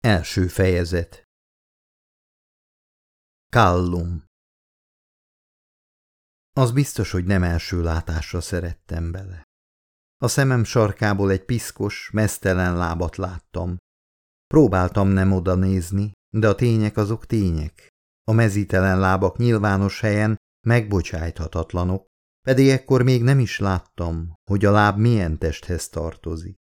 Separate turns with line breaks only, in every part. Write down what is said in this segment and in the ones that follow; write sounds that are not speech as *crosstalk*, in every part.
Első fejezet Kallum Az biztos, hogy nem első látásra szerettem bele. A szemem sarkából egy piszkos, mesztelen lábat láttam. Próbáltam nem oda nézni, de a tények azok tények. A mezítelen lábak nyilvános helyen megbocsájthatatlanok, pedig ekkor még nem is láttam, hogy a láb milyen testhez tartozik.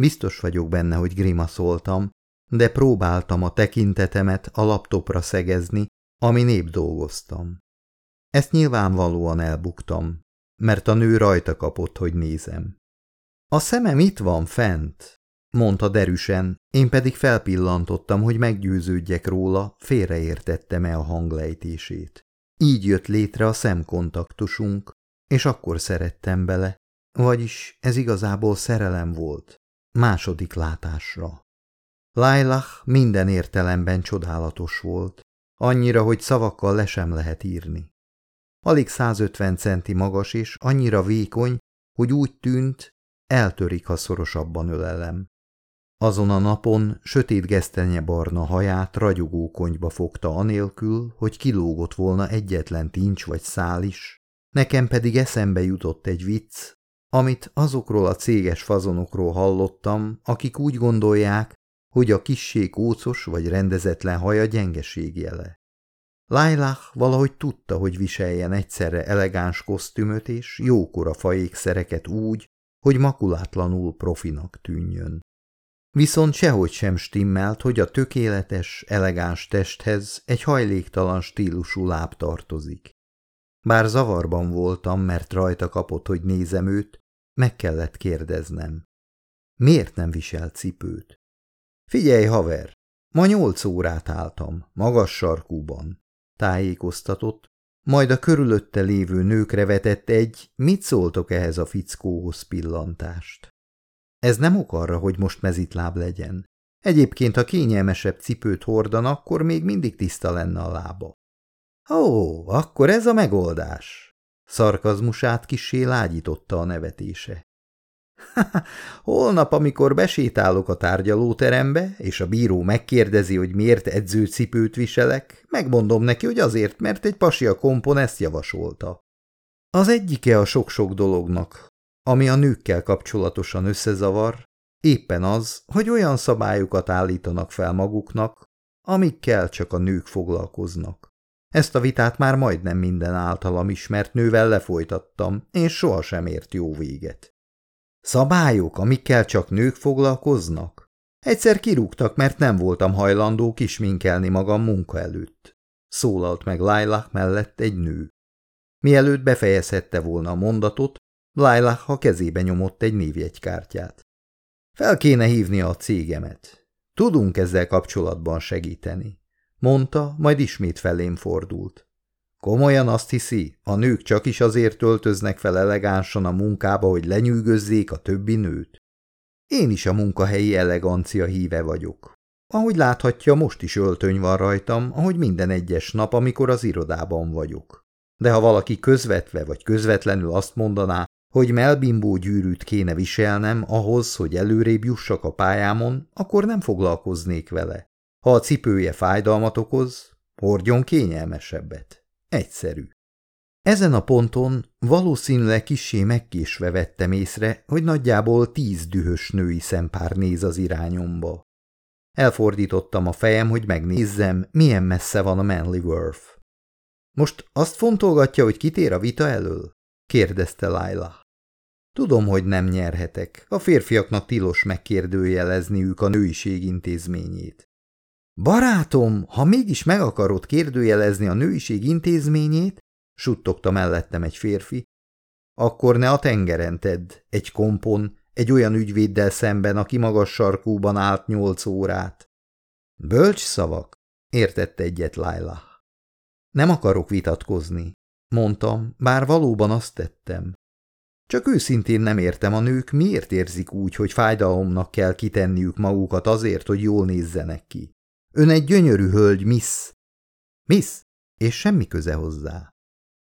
Biztos vagyok benne, hogy grimaszoltam, de próbáltam a tekintetemet a laptopra szegezni, ami nép dolgoztam. Ezt nyilvánvalóan elbuktam, mert a nő rajta kapott, hogy nézem. A szemem itt van fent, mondta derűsen, én pedig felpillantottam, hogy meggyőződjek róla, félreértettem-e a hanglejtését. Így jött létre a szemkontaktusunk, és akkor szerettem bele, vagyis ez igazából szerelem volt, második látásra. Lailah minden értelemben csodálatos volt, annyira, hogy szavakkal le sem lehet írni. Alig 150 centi magas és annyira vékony, hogy úgy tűnt, eltörik, ha szorosabban ölelem. Azon a napon sötét gesztenye barna haját ragyogó konyba fogta anélkül, hogy kilógott volna egyetlen tincs vagy szál is, nekem pedig eszembe jutott egy vicc, amit azokról a céges fazonokról hallottam, akik úgy gondolják, hogy a kissé kócos vagy rendezetlen haja gyengeség jele. Lailah valahogy tudta, hogy viseljen egyszerre elegáns kosztümöt és jókora faékszereket úgy, hogy makulátlanul profinak tűnjön. Viszont sehogy sem stimmelt, hogy a tökéletes, elegáns testhez egy hajléktalan stílusú láb tartozik. Bár zavarban voltam, mert rajta kapott, hogy nézem őt, meg kellett kérdeznem. Miért nem visel cipőt? Figyelj, haver, ma nyolc órát álltam, magas sarkúban, tájékoztatott, majd a körülötte lévő nőkre vetett egy, mit szóltok ehhez a fickóhoz pillantást. Ez nem ok arra, hogy most mezitláb legyen. Egyébként, ha kényelmesebb cipőt hordan, akkor még mindig tiszta lenne a lába. Ó, akkor ez a megoldás. Szarkazmusát kisé lágyította a nevetése. *laughs* Holnap, amikor besétálok a tárgyalóterembe, és a bíró megkérdezi, hogy miért edzőcipőt viselek, megmondom neki, hogy azért, mert egy pasi a kompon ezt javasolta. Az egyike a sok-sok dolognak, ami a nőkkel kapcsolatosan összezavar, éppen az, hogy olyan szabályokat állítanak fel maguknak, amikkel csak a nők foglalkoznak. Ezt a vitát már majdnem minden általam ismert nővel lefolytattam, és sohasem ért jó véget. Szabályok, amikkel csak nők foglalkoznak? Egyszer kirúgtak, mert nem voltam hajlandó kisminkelni magam munka előtt. Szólalt meg Lailah mellett egy nő. Mielőtt befejezhette volna a mondatot, Lailah a kezébe nyomott egy névjegykártyát. Fel kéne hívni a cégemet. Tudunk ezzel kapcsolatban segíteni, mondta, majd ismét felém fordult. Komolyan azt hiszi, a nők csak is azért töltöznek fel elegánsan a munkába, hogy lenyűgözzék a többi nőt? Én is a munkahelyi elegancia híve vagyok. Ahogy láthatja, most is öltöny van rajtam, ahogy minden egyes nap, amikor az irodában vagyok. De ha valaki közvetve vagy közvetlenül azt mondaná, hogy melbimbó gyűrűt kéne viselnem ahhoz, hogy előrébb jussak a pályámon, akkor nem foglalkoznék vele. Ha a cipője fájdalmat okoz, hordjon kényelmesebbet. Egyszerű. Ezen a ponton valószínűleg kissé megkésve vettem észre, hogy nagyjából tíz dühös női szempár néz az irányomba. Elfordítottam a fejem, hogy megnézzem, milyen messze van a Manly Worth. Most azt fontolgatja, hogy kitér a vita elől? kérdezte Laila. Tudom, hogy nem nyerhetek. A férfiaknak tilos megkérdőjelezniük a nőiség intézményét. Barátom, ha mégis meg akarod kérdőjelezni a nőiség intézményét, suttogta mellettem egy férfi, akkor ne a tengeren tedd, egy kompon, egy olyan ügyvéddel szemben, aki magas sarkúban állt nyolc órát. Bölcs szavak, értette egyet Laila. Nem akarok vitatkozni, mondtam, bár valóban azt tettem. Csak őszintén nem értem a nők, miért érzik úgy, hogy fájdalomnak kell kitenniük magukat azért, hogy jól nézzenek ki. Ön egy gyönyörű hölgy, Miss. Miss, és semmi köze hozzá.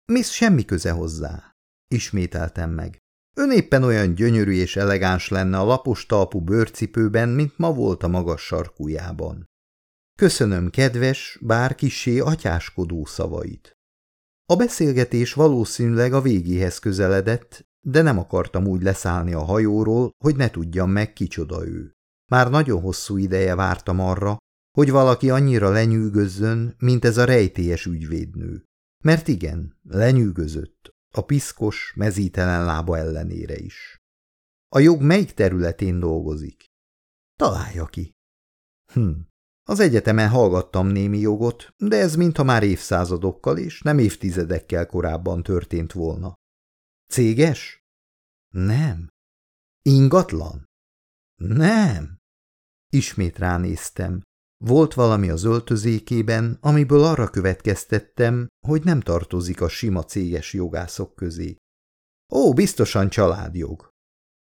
Miss semmi köze hozzá, ismételtem meg. Ön éppen olyan gyönyörű és elegáns lenne a lapos talpú bőrcipőben, mint ma volt a magas sarkujában. Köszönöm kedves, bár kissé atyáskodó szavait. A beszélgetés valószínűleg a végéhez közeledett, de nem akartam úgy leszállni a hajóról, hogy ne tudjam meg, kicsoda ő. Már nagyon hosszú ideje vártam arra, hogy valaki annyira lenyűgözzön, mint ez a rejtélyes ügyvédnő. Mert igen, lenyűgözött, a piszkos, mezítelen lába ellenére is. A jog melyik területén dolgozik? Találja ki. Hm, az egyetemen hallgattam némi jogot, de ez mintha már évszázadokkal és nem évtizedekkel korábban történt volna. Céges? Nem. Ingatlan? Nem. Ismét ránéztem. Volt valami az öltözékében, amiből arra következtettem, hogy nem tartozik a sima céges jogászok közé. Ó, biztosan családjog.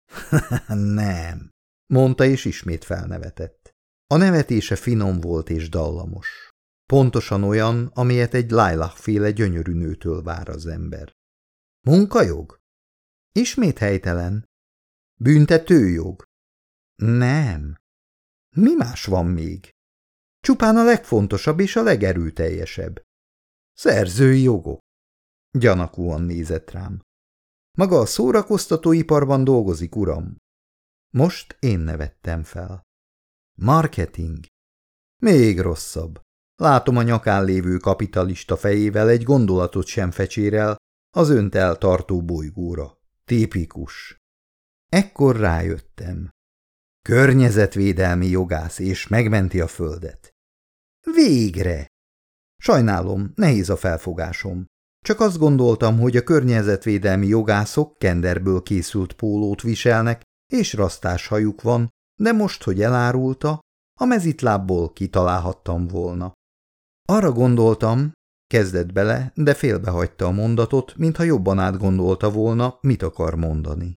*laughs* nem, mondta és ismét felnevetett. A nevetése finom volt és dallamos. Pontosan olyan, amilyet egy Lailach-féle gyönyörű nőtől vár az ember. Munkajog? Ismét helytelen. Büntetőjog? Nem. Mi más van még? Csupán a legfontosabb és a legerőteljesebb. Szerzői jogok. Gyanakúan nézett rám. Maga a szórakoztatóiparban dolgozik, uram. Most én nevettem fel. Marketing. Még rosszabb. Látom a nyakán lévő kapitalista fejével egy gondolatot sem fecsérel az önt eltartó bolygóra. Tipikus. Ekkor rájöttem. Környezetvédelmi jogász, és megmenti a földet. Végre! Sajnálom, nehéz a felfogásom. Csak azt gondoltam, hogy a környezetvédelmi jogászok kenderből készült pólót viselnek, és rasztás hajuk van, de most, hogy elárulta, a mezitlábból kitalálhattam volna. Arra gondoltam, kezdett bele, de félbehagyta a mondatot, mintha jobban átgondolta volna, mit akar mondani.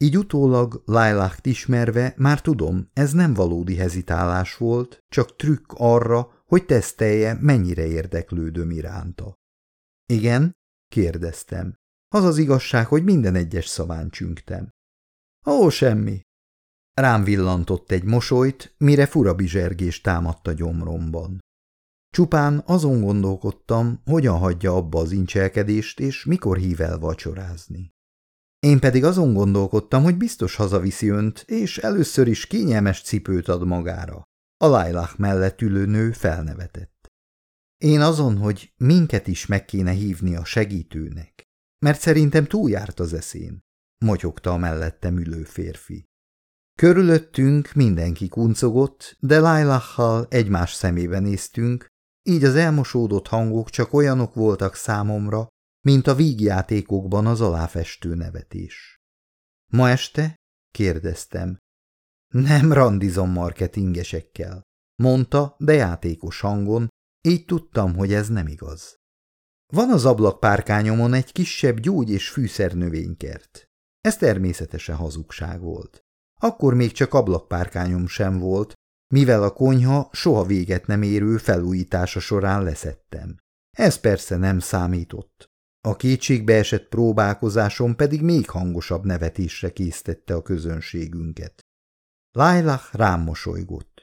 Így utólag Lailacht ismerve már tudom, ez nem valódi hezitálás volt, csak trükk arra, hogy tesztelje, mennyire érdeklődöm iránta. Igen? kérdeztem. Az az igazság, hogy minden egyes szaván csüngtem. Ó, semmi. Rám villantott egy mosolyt, mire fura bizsergés támadt a gyomromban. Csupán azon gondolkodtam, hogyan hagyja abba az incselkedést, és mikor hív el vacsorázni. Én pedig azon gondolkodtam, hogy biztos hazaviszi önt, és először is kényelmes cipőt ad magára. A Lailach mellett ülő nő felnevetett. Én azon, hogy minket is meg kéne hívni a segítőnek, mert szerintem túljárt az eszén, motyogta a mellettem ülő férfi. Körülöttünk mindenki kuncogott, de Lailachal egymás szemébe néztünk, így az elmosódott hangok csak olyanok voltak számomra, mint a vígjátékokban az aláfestő nevetés. Ma este? kérdeztem. Nem randizom marketingesekkel, mondta, de játékos hangon, így tudtam, hogy ez nem igaz. Van az ablakpárkányomon egy kisebb gyógy- és fűszernövénykert. Ez természetesen hazugság volt. Akkor még csak ablakpárkányom sem volt, mivel a konyha soha véget nem érő felújítása során leszettem. Ez persze nem számított. A kétségbe esett próbálkozásom pedig még hangosabb nevetésre késztette a közönségünket. Lailah rám mosolygott.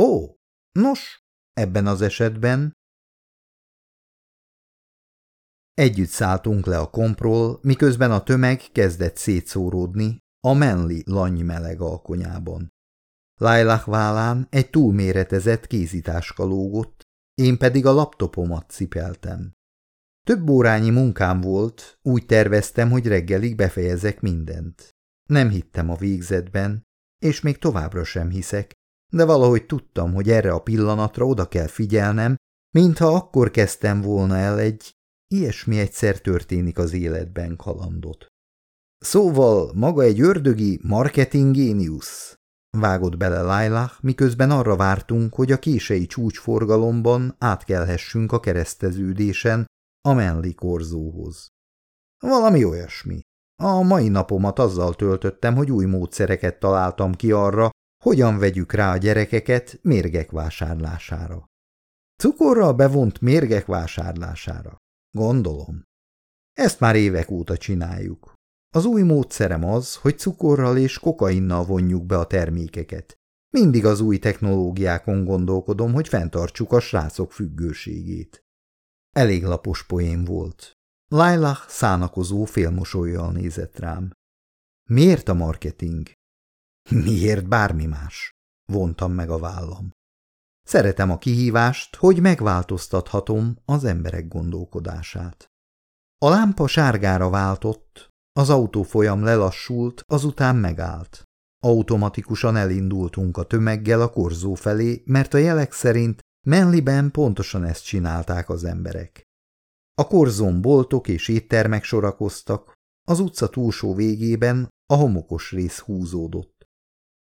Ó, nos, ebben az esetben... Együtt szálltunk le a kompról, miközben a tömeg kezdett szétszóródni a Menli lanny meleg alkonyában. Lailah vállán egy túlméretezett kézitáska lógott, én pedig a laptopomat cipeltem. Több órányi munkám volt, úgy terveztem, hogy reggelig befejezek mindent. Nem hittem a végzetben, és még továbbra sem hiszek, de valahogy tudtam, hogy erre a pillanatra oda kell figyelnem, mintha akkor kezdtem volna el egy ilyesmi egyszer történik az életben kalandot. Szóval maga egy ördögi marketinggéniusz, vágott bele Lailah, miközben arra vártunk, hogy a kései csúcsforgalomban átkelhessünk a kereszteződésen, a Menli korzóhoz. Valami olyasmi. A mai napomat azzal töltöttem, hogy új módszereket találtam ki arra, hogyan vegyük rá a gyerekeket mérgek vásárlására. Cukorral bevont mérgek vásárlására. Gondolom. Ezt már évek óta csináljuk. Az új módszerem az, hogy cukorral és kokainnal vonjuk be a termékeket. Mindig az új technológiákon gondolkodom, hogy fenntartsuk a srácok függőségét. Elég lapos poén volt. Lailah szánakozó félmosolyjal nézett rám. Miért a marketing? Miért bármi más? Vontam meg a vállam. Szeretem a kihívást, hogy megváltoztathatom az emberek gondolkodását. A lámpa sárgára váltott, az autófolyam lelassult, azután megállt. Automatikusan elindultunk a tömeggel a korzó felé, mert a jelek szerint Menliben pontosan ezt csinálták az emberek. A korzón boltok és éttermek sorakoztak, az utca túlsó végében a homokos rész húzódott.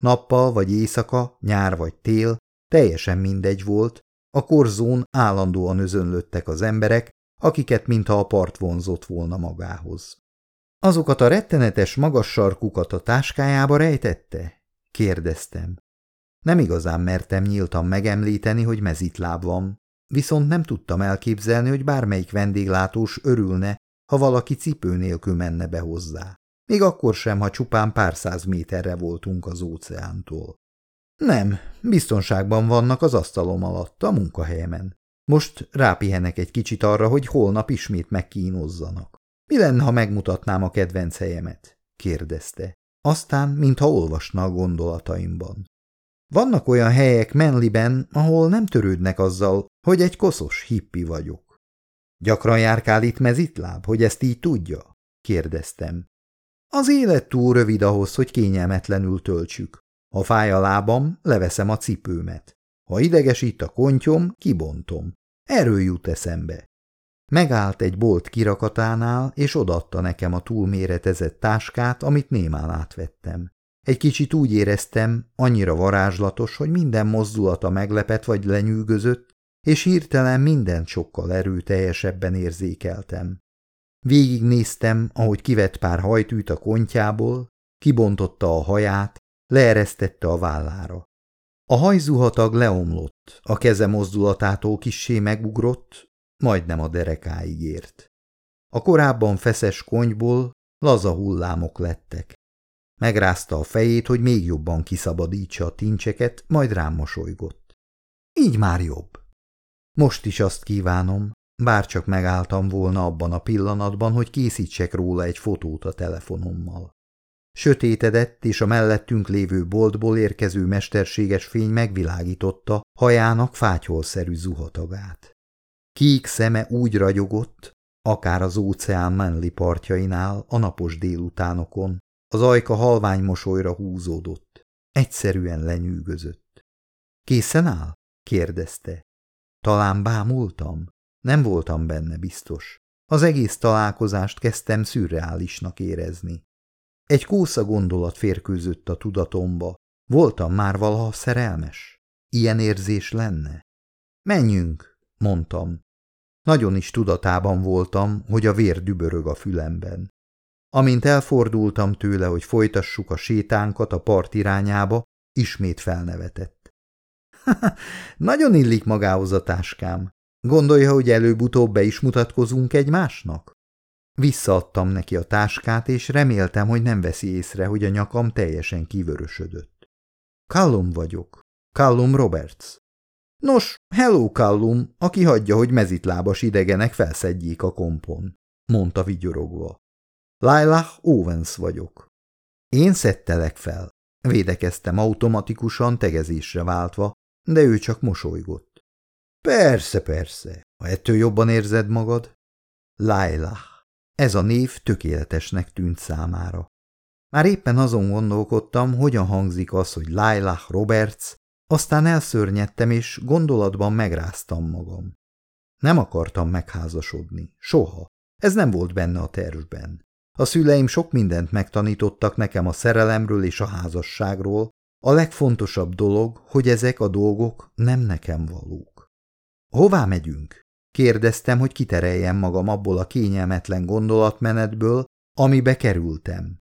Nappal vagy éjszaka, nyár vagy tél, teljesen mindegy volt, a korzón állandóan özönlöttek az emberek, akiket mintha a part vonzott volna magához. Azokat a rettenetes magas sarkukat a táskájába rejtette? kérdeztem. Nem igazán mertem nyíltan megemlíteni, hogy mezitláb van, viszont nem tudtam elképzelni, hogy bármelyik vendéglátós örülne, ha valaki cipő nélkül menne be hozzá. Még akkor sem, ha csupán pár száz méterre voltunk az óceántól. Nem, biztonságban vannak az asztalom alatt, a munkahelyemen. Most rápihenek egy kicsit arra, hogy holnap ismét megkínozzanak. Mi lenne, ha megmutatnám a kedvenc helyemet? kérdezte. Aztán, mintha olvasna a gondolataimban. Vannak olyan helyek Menliben, ahol nem törődnek azzal, hogy egy koszos hippi vagyok. Gyakran járkál itt mezitláb, hogy ezt így tudja? kérdeztem. Az élet túl rövid ahhoz, hogy kényelmetlenül töltsük. Ha fáj a lábam, leveszem a cipőmet. Ha idegesít a kontyom, kibontom. Erről jut eszembe. Megállt egy bolt kirakatánál, és odatta nekem a túlméretezett táskát, amit némán átvettem. Egy kicsit úgy éreztem, annyira varázslatos, hogy minden mozdulata meglepet vagy lenyűgözött, és hirtelen mindent sokkal erőteljesebben érzékeltem. Végignéztem, ahogy kivett pár hajtűt a kontjából, kibontotta a haját, leeresztette a vállára. A hajzuhatag leomlott, a keze mozdulatától kissé megugrott, majdnem a derekáig ért. A korábban feszes konyból laza hullámok lettek. Megrázta a fejét, hogy még jobban kiszabadítsa a tincseket, majd rám mosolygott. Így már jobb. Most is azt kívánom, bár csak megálltam volna abban a pillanatban, hogy készítsek róla egy fotót a telefonommal. Sötétedett, és a mellettünk lévő boltból érkező mesterséges fény megvilágította hajának fátyolszerű zuhatagát. Kék szeme úgy ragyogott, akár az óceán menli partjainál a napos délutánokon, az ajka halvány mosolyra húzódott. Egyszerűen lenyűgözött. Készen áll? kérdezte. Talán bámultam? Nem voltam benne biztos. Az egész találkozást kezdtem szürreálisnak érezni. Egy kósza gondolat férkőzött a tudatomba. Voltam már valaha szerelmes? Ilyen érzés lenne? Menjünk, mondtam. Nagyon is tudatában voltam, hogy a vér dübörög a fülemben. Amint elfordultam tőle, hogy folytassuk a sétánkat a part irányába, ismét felnevetett. *laughs* Nagyon illik magához a táskám. Gondolja, hogy előbb-utóbb be is mutatkozunk egymásnak? Visszaadtam neki a táskát, és reméltem, hogy nem veszi észre, hogy a nyakam teljesen kivörösödött. Callum vagyok. Callum Roberts. Nos, hello Callum, aki hagyja, hogy mezitlábas idegenek felszedjék a kompon, mondta vigyorogva. Lailah Owens vagyok. Én szedtelek fel. Védekeztem automatikusan, tegezésre váltva, de ő csak mosolygott. Persze, persze, ha ettől jobban érzed magad. Lailah. Ez a név tökéletesnek tűnt számára. Már éppen azon gondolkodtam, hogyan hangzik az, hogy Lailah Roberts, aztán elszörnyedtem, és gondolatban megráztam magam. Nem akartam megházasodni. Soha. Ez nem volt benne a tervben. A szüleim sok mindent megtanítottak nekem a szerelemről és a házasságról, a legfontosabb dolog, hogy ezek a dolgok nem nekem valók. Hová megyünk? Kérdeztem, hogy kitereljem magam abból a kényelmetlen gondolatmenetből, amibe kerültem.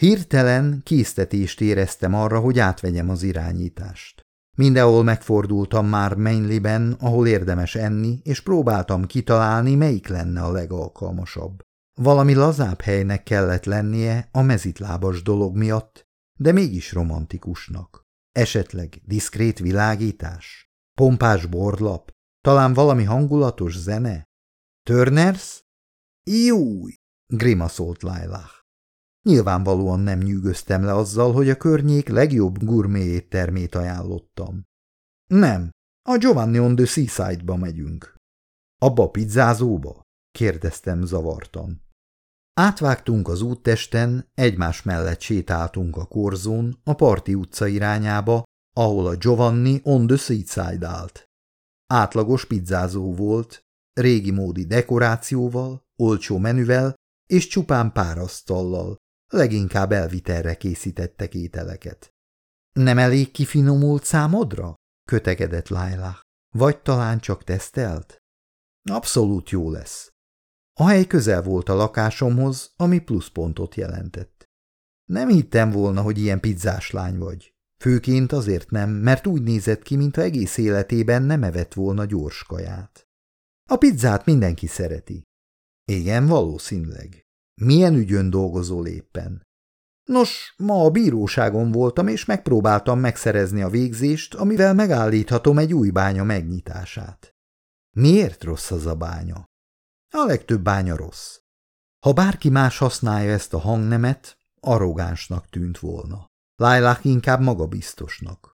Hirtelen késztetést éreztem arra, hogy átvegyem az irányítást. Mindenhol megfordultam már Mainliben, ahol érdemes enni, és próbáltam kitalálni, melyik lenne a legalkalmasabb. Valami lazább helynek kellett lennie a mezitlábas dolog miatt, de mégis romantikusnak. Esetleg diszkrét világítás? Pompás borlap? Talán valami hangulatos zene? Turners? Júj! grimaszolt Lailah. Nyilvánvalóan nem nyűgöztem le azzal, hogy a környék legjobb gurmé éttermét ajánlottam. Nem, a Giovanni on the Seaside-ba megyünk. Abba a pizzázóba? kérdeztem zavartan. Átvágtunk az úttesten, egymás mellett sétáltunk a korzón, a Parti utca irányába, ahol a Giovanni on the Seaside állt. Átlagos pizzázó volt, régi módi dekorációval, olcsó menüvel és csupán pár asztallal, leginkább elvitelre készítettek ételeket. Nem elég kifinomult számodra? kötegedett Laila. Vagy talán csak tesztelt? Abszolút jó lesz. A hely közel volt a lakásomhoz, ami pluszpontot jelentett. Nem hittem volna, hogy ilyen pizzás lány vagy. Főként azért nem, mert úgy nézett ki, mintha egész életében nem evett volna gyors kaját. A pizzát mindenki szereti. Igen, valószínűleg. Milyen ügyön dolgozol éppen? Nos, ma a bíróságon voltam, és megpróbáltam megszerezni a végzést, amivel megállíthatom egy új bánya megnyitását. Miért rossz az a bánya? A legtöbb bánya rossz. Ha bárki más használja ezt a hangnemet, arrogánsnak tűnt volna. Lájlák inkább magabiztosnak.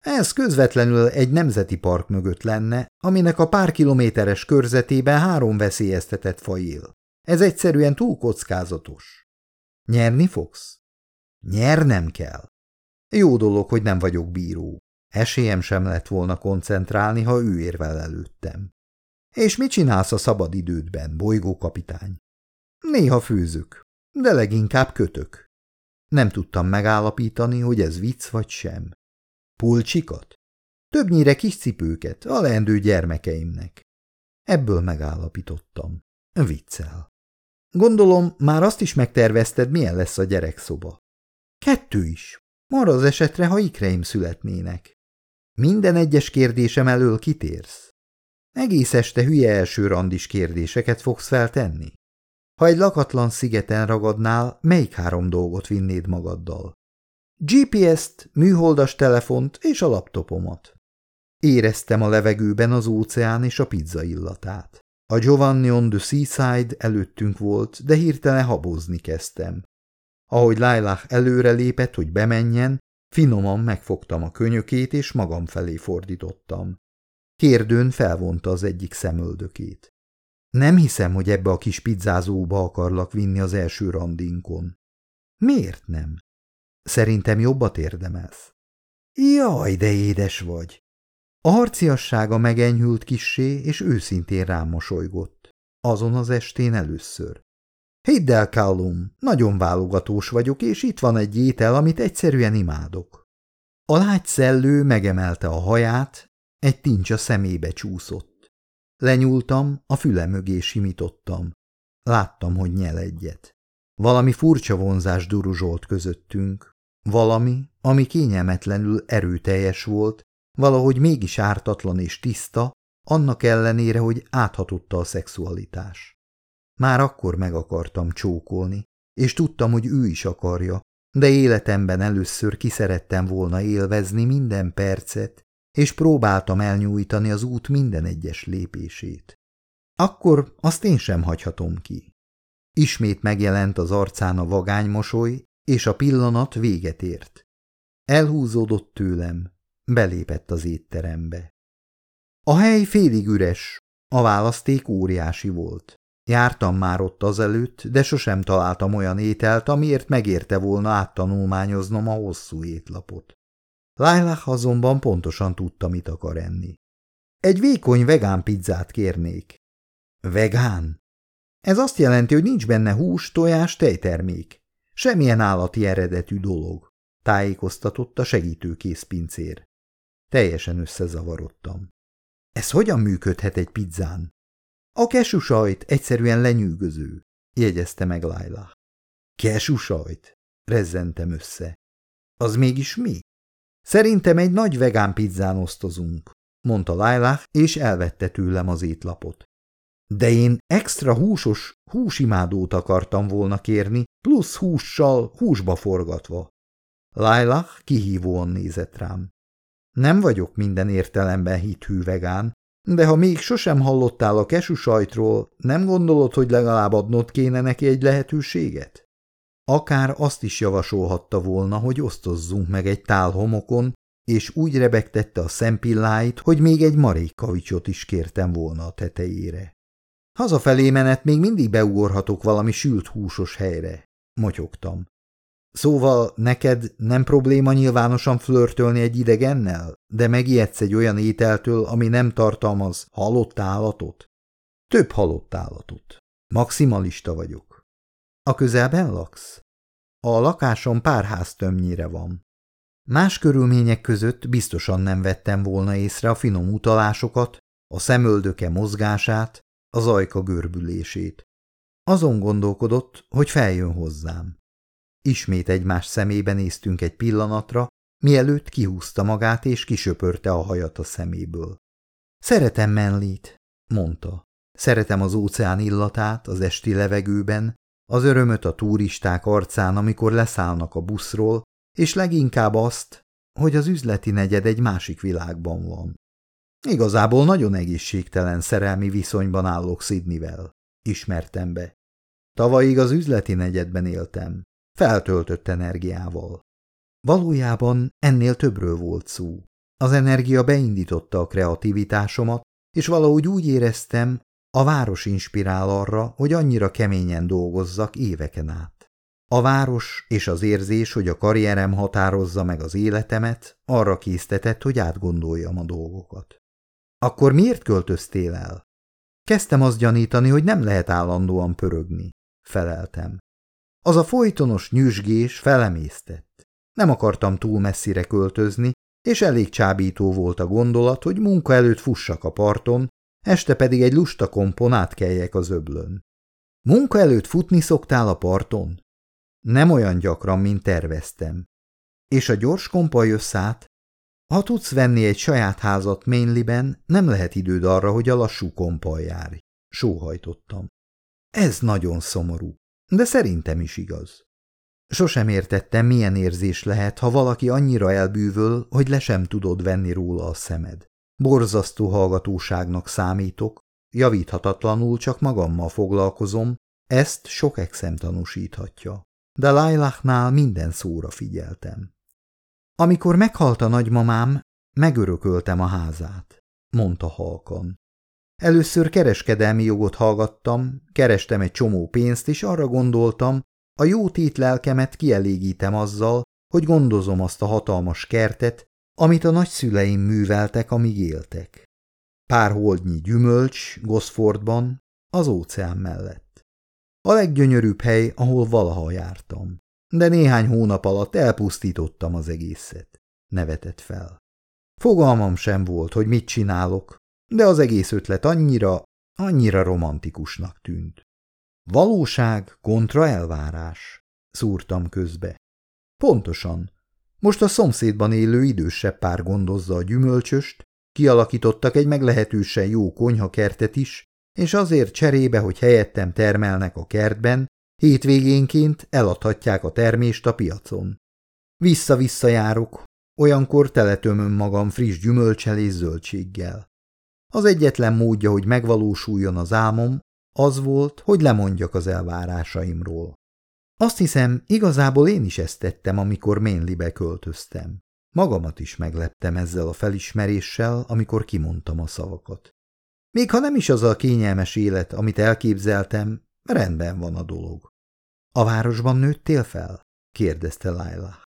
Ez közvetlenül egy nemzeti park mögött lenne, aminek a pár kilométeres körzetében három veszélyeztetett faj él. Ez egyszerűen túl kockázatos. Nyerni fogsz? Nyernem kell. Jó dolog, hogy nem vagyok bíró. Esélyem sem lett volna koncentrálni, ha ő érvel előttem. És mit csinálsz a szabad idődben, bolygókapitány? Néha főzök, de leginkább kötök. Nem tudtam megállapítani, hogy ez vicc vagy sem. Pulcsikat? Többnyire kis cipőket, a leendő gyermekeimnek. Ebből megállapítottam. Viccel. Gondolom, már azt is megtervezted, milyen lesz a gyerekszoba. Kettő is. Marra az esetre, ha ikreim születnének. Minden egyes kérdésem elől kitérsz. Egész este hülye első randis kérdéseket fogsz feltenni. Ha egy lakatlan szigeten ragadnál, melyik három dolgot vinnéd magaddal? GPS-t, műholdas telefont és a laptopomat. Éreztem a levegőben az óceán és a pizza illatát. A Giovanni on the Seaside előttünk volt, de hirtelen habozni kezdtem. Ahogy Lailah előre lépett, hogy bemenjen, finoman megfogtam a könyökét, és magam felé fordítottam. Kérdőn felvonta az egyik szemöldökét. Nem hiszem, hogy ebbe a kis pizzázóba akarlak vinni az első randinkon. Miért nem? Szerintem jobbat érdemelsz. Jaj, de édes vagy! A harciassága megenyhült kissé, és őszintén rám mosolygott. Azon az estén először. Hidd el, Callum, nagyon válogatós vagyok, és itt van egy étel, amit egyszerűen imádok. A lágy szellő megemelte a haját, egy tincs a szemébe csúszott. Lenyúltam, a füle mögé simítottam. Láttam, hogy nyel egyet. Valami furcsa vonzás duruzsolt közöttünk. Valami, ami kényelmetlenül erőteljes volt, valahogy mégis ártatlan és tiszta, annak ellenére, hogy áthatotta a szexualitás. Már akkor meg akartam csókolni, és tudtam, hogy ő is akarja, de életemben először kiszerettem volna élvezni minden percet, és próbáltam elnyújtani az út minden egyes lépését. Akkor azt én sem hagyhatom ki. Ismét megjelent az arcán a vagány mosoly, és a pillanat véget ért. Elhúzódott tőlem, belépett az étterembe. A hely félig üres, a választék óriási volt. Jártam már ott azelőtt, de sosem találtam olyan ételt, amiért megérte volna áttanulmányoznom a hosszú étlapot. Lailah azonban pontosan tudta, mit akar enni. Egy vékony vegán pizzát kérnék. Vegán? Ez azt jelenti, hogy nincs benne hús, tojás, tejtermék. Semmilyen állati eredetű dolog, tájékoztatott a segítőkész. Teljesen összezavarodtam. Ez hogyan működhet egy pizzán? A kesusajt egyszerűen lenyűgöző, jegyezte meg Laila. Kesusajt? Rezzentem össze. Az mégis mi? Szerintem egy nagy vegán pizzán osztozunk, mondta Laila, és elvette tőlem az étlapot. De én extra húsos húsimádót akartam volna kérni, plusz hússal, húsba forgatva. Lailah kihívóan nézett rám. Nem vagyok minden értelemben hithű vegán, de ha még sosem hallottál a sajtról, nem gondolod, hogy legalább adnod kéne neki egy lehetőséget? Akár azt is javasolhatta volna, hogy osztozzunk meg egy tál homokon, és úgy rebegtette a szempilláit, hogy még egy marék kavicsot is kértem volna a tetejére. Hazafelé menet még mindig beugorhatok valami sült húsos helyre, motyogtam. Szóval neked nem probléma nyilvánosan flörtölni egy idegennel, de megijedsz egy olyan ételtől, ami nem tartalmaz halott állatot? Több halott állatot. Maximalista vagyok. A közelben laksz? A lakásom pár ház tömnyire van. Más körülmények között biztosan nem vettem volna észre a finom utalásokat, a szemöldöke mozgását, az ajka görbülését. Azon gondolkodott, hogy feljön hozzám. Ismét egymás szemébe néztünk egy pillanatra, mielőtt kihúzta magát és kisöpörte a hajat a szeméből. Szeretem Menlit, mondta. Szeretem az óceán illatát az esti levegőben, az örömöt a turisták arcán, amikor leszállnak a buszról, és leginkább azt, hogy az üzleti negyed egy másik világban van. Igazából nagyon egészségtelen szerelmi viszonyban állok Szidnivel, ismertem be. Tavalyig az üzleti negyedben éltem, feltöltött energiával. Valójában ennél többről volt szó. Az energia beindította a kreativitásomat, és valahogy úgy éreztem, a város inspirál arra, hogy annyira keményen dolgozzak éveken át. A város és az érzés, hogy a karrierem határozza meg az életemet, arra késztetett, hogy átgondoljam a dolgokat. Akkor miért költöztél el? Kezdtem azt gyanítani, hogy nem lehet állandóan pörögni. Feleltem. Az a folytonos nyüzsgés felemésztett. Nem akartam túl messzire költözni, és elég csábító volt a gondolat, hogy munka előtt fussak a parton, este pedig egy lusta kompon átkeljek az öblön. Munka előtt futni szoktál a parton? Nem olyan gyakran, mint terveztem. És a gyors kompa jössz át? Ha tudsz venni egy saját házat Mainliben, nem lehet időd arra, hogy a lassú kompal járj. Sóhajtottam. Ez nagyon szomorú, de szerintem is igaz. Sosem értettem, milyen érzés lehet, ha valaki annyira elbűvöl, hogy le sem tudod venni róla a szemed. Borzasztó hallgatóságnak számítok, javíthatatlanul csak magammal foglalkozom, ezt sok exem tanúsíthatja. De Lailachnál minden szóra figyeltem. Amikor meghalt a nagymamám, megörököltem a házát, mondta halkan. Először kereskedelmi jogot hallgattam, kerestem egy csomó pénzt, és arra gondoltam, a jó tét lelkemet kielégítem azzal, hogy gondozom azt a hatalmas kertet, amit a nagyszüleim műveltek, amíg éltek. Pár holdnyi gyümölcs Gosfordban, az óceán mellett. A leggyönyörűbb hely, ahol valaha jártam. De néhány hónap alatt elpusztítottam az egészet. Nevetett fel. Fogalmam sem volt, hogy mit csinálok, de az egész ötlet annyira, annyira romantikusnak tűnt. Valóság kontra elvárás, szúrtam közbe. Pontosan, most a szomszédban élő idősebb pár gondozza a gyümölcsöst, kialakítottak egy meglehetősen jó konyhakertet is, és azért cserébe, hogy helyettem termelnek a kertben, hétvégénként eladhatják a termést a piacon. Vissza-vissza járok, olyankor teletömöm magam friss gyümölcsel és zöldséggel. Az egyetlen módja, hogy megvalósuljon az álmom, az volt, hogy lemondjak az elvárásaimról. Azt hiszem, igazából én is ezt tettem, amikor Ménlibe költöztem. Magamat is megleptem ezzel a felismeréssel, amikor kimondtam a szavakat. Még ha nem is az a kényelmes élet, amit elképzeltem, rendben van a dolog. A városban nőttél fel? kérdezte Laila.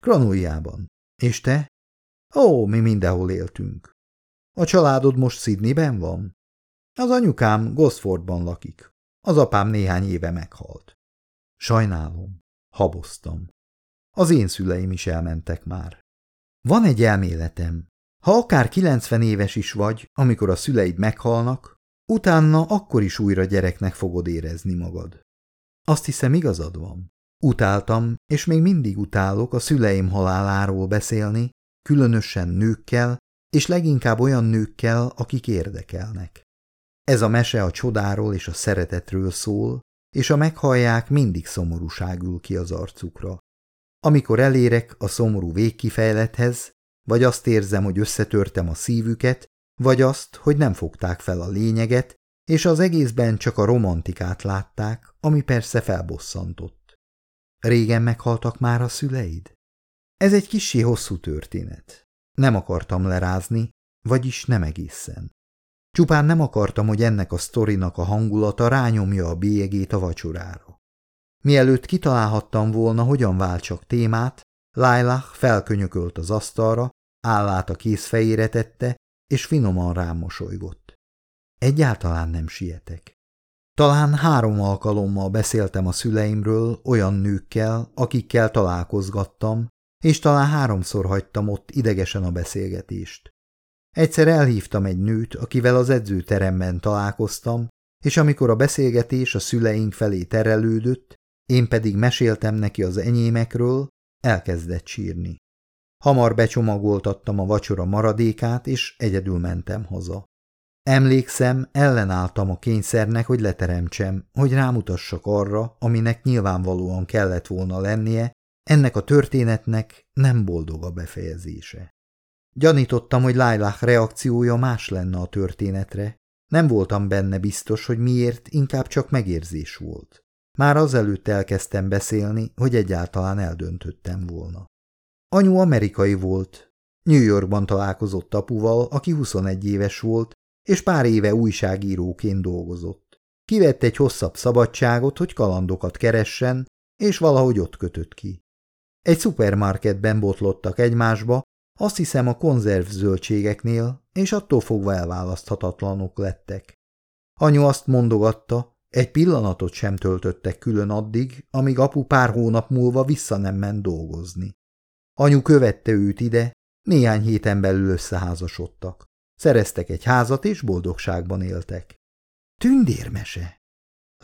Granuljában. És te? Ó, mi mindenhol éltünk. A családod most Sydneyben van? Az anyukám Gosfordban lakik. Az apám néhány éve meghalt. Sajnálom. Haboztam. Az én szüleim is elmentek már. Van egy elméletem. Ha akár 90 éves is vagy, amikor a szüleid meghalnak, utána akkor is újra gyereknek fogod érezni magad. Azt hiszem igazad van. Utáltam, és még mindig utálok a szüleim haláláról beszélni, különösen nőkkel, és leginkább olyan nőkkel, akik érdekelnek. Ez a mese a csodáról és a szeretetről szól, és a meghallják, mindig szomorúság ül ki az arcukra. Amikor elérek a szomorú végkifejlethez, vagy azt érzem, hogy összetörtem a szívüket, vagy azt, hogy nem fogták fel a lényeget, és az egészben csak a romantikát látták, ami persze felbosszantott. Régen meghaltak már a szüleid? Ez egy kissé hosszú történet. Nem akartam lerázni, vagyis nem egészen. Csupán nem akartam, hogy ennek a sztorinak a hangulata rányomja a bélyegét a vacsorára. Mielőtt kitalálhattam volna, hogyan váltsak témát, Lailah felkönyökölt az asztalra, állát a kézfejére tette, és finoman rám mosolygott. Egyáltalán nem sietek. Talán három alkalommal beszéltem a szüleimről olyan nőkkel, akikkel találkozgattam, és talán háromszor hagytam ott idegesen a beszélgetést. Egyszer elhívtam egy nőt, akivel az edzőteremben találkoztam, és amikor a beszélgetés a szüleink felé terelődött, én pedig meséltem neki az enyémekről, elkezdett sírni. Hamar becsomagoltattam a vacsora maradékát, és egyedül mentem haza. Emlékszem, ellenálltam a kényszernek, hogy leteremtsem, hogy rámutassak arra, aminek nyilvánvalóan kellett volna lennie, ennek a történetnek nem boldog a befejezése. Gyanítottam, hogy Lailah reakciója más lenne a történetre. Nem voltam benne biztos, hogy miért, inkább csak megérzés volt. Már azelőtt elkezdtem beszélni, hogy egyáltalán eldöntöttem volna. Anyu amerikai volt. New Yorkban találkozott apuval, aki 21 éves volt, és pár éve újságíróként dolgozott. Kivett egy hosszabb szabadságot, hogy kalandokat keressen, és valahogy ott kötött ki. Egy szupermarketben botlottak egymásba, azt hiszem a konzerv zöldségeknél, és attól fogva elválaszthatatlanok lettek. Anyu azt mondogatta, egy pillanatot sem töltöttek külön addig, amíg apu pár hónap múlva vissza nem ment dolgozni. Anyu követte őt ide, néhány héten belül összeházasodtak. Szereztek egy házat, és boldogságban éltek. Tündérmese!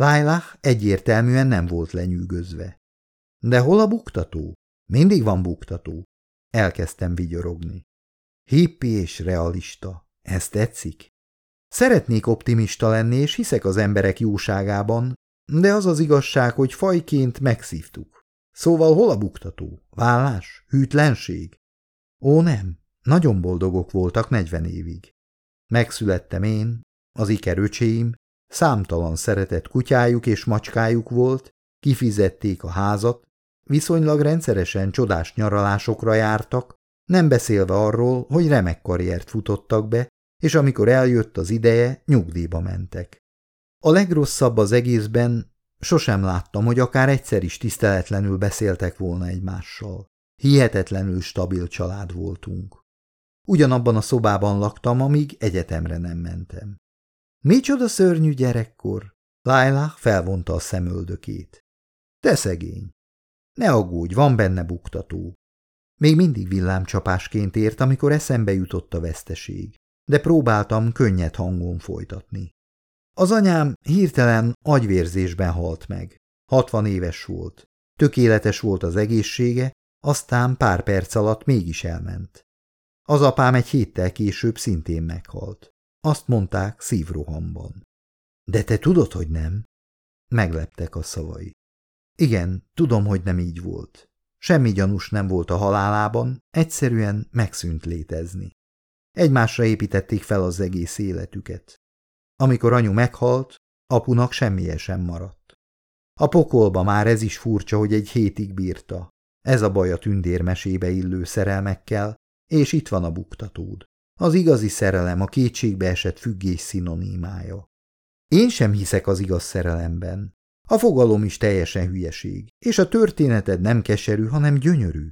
Lailah egyértelműen nem volt lenyűgözve. De hol a buktató? Mindig van buktató. Elkezdtem vigyorogni. Hippi és realista. Ez tetszik? Szeretnék optimista lenni, és hiszek az emberek jóságában, de az az igazság, hogy fajként megszívtuk. Szóval hol a buktató? Vállás? Hűtlenség? Ó nem, nagyon boldogok voltak negyven évig. Megszülettem én, az ikeröcséim, számtalan szeretett kutyájuk és macskájuk volt, kifizették a házat, Viszonylag rendszeresen csodás nyaralásokra jártak, nem beszélve arról, hogy remek karriert futottak be, és amikor eljött az ideje, nyugdíjba mentek. A legrosszabb az egészben, sosem láttam, hogy akár egyszer is tiszteletlenül beszéltek volna egymással. Hihetetlenül stabil család voltunk. Ugyanabban a szobában laktam, amíg egyetemre nem mentem. Micsoda szörnyű gyerekkor! Lailah felvonta a szemöldökét. Te szegény! Ne aggódj, van benne buktató. Még mindig villámcsapásként ért, amikor eszembe jutott a veszteség, de próbáltam könnyed hangon folytatni. Az anyám hirtelen agyvérzésben halt meg. Hatvan éves volt. Tökéletes volt az egészsége, aztán pár perc alatt mégis elment. Az apám egy héttel később szintén meghalt. Azt mondták szívrohamban. De te tudod, hogy nem? Megleptek a szavai. Igen, tudom, hogy nem így volt. Semmi gyanús nem volt a halálában, egyszerűen megszűnt létezni. Egymásra építették fel az egész életüket. Amikor anyu meghalt, apunak semmije sem maradt. A pokolba már ez is furcsa, hogy egy hétig bírta. Ez a baj a tündérmesébe illő szerelmekkel, és itt van a buktatód. Az igazi szerelem a kétségbe esett függés szinonimája. Én sem hiszek az igaz szerelemben, a fogalom is teljesen hülyeség, és a történeted nem keserű, hanem gyönyörű.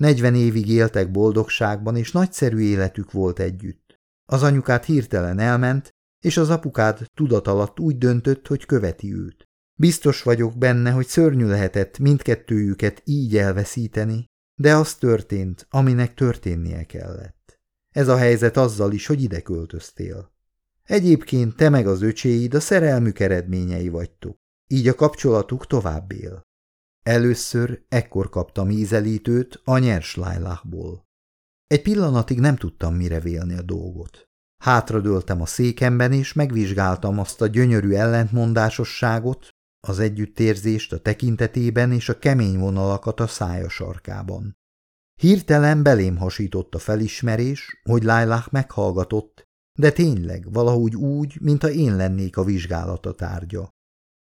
Negyven évig éltek boldogságban, és nagyszerű életük volt együtt. Az anyukát hirtelen elment, és az apukád tudat alatt úgy döntött, hogy követi őt. Biztos vagyok benne, hogy szörnyű lehetett mindkettőjüket így elveszíteni, de az történt, aminek történnie kellett. Ez a helyzet azzal is, hogy ide költöztél. Egyébként te meg az öcséid a szerelmük eredményei vagytok így a kapcsolatuk tovább él. Először ekkor kaptam ízelítőt a nyers lájlákból. Egy pillanatig nem tudtam mire vélni a dolgot. Hátradőltem a székemben, és megvizsgáltam azt a gyönyörű ellentmondásosságot, az együttérzést a tekintetében és a kemény vonalakat a szája sarkában. Hirtelen belém hasított a felismerés, hogy Lailah meghallgatott, de tényleg valahogy úgy, mintha én lennék a vizsgálata tárgya.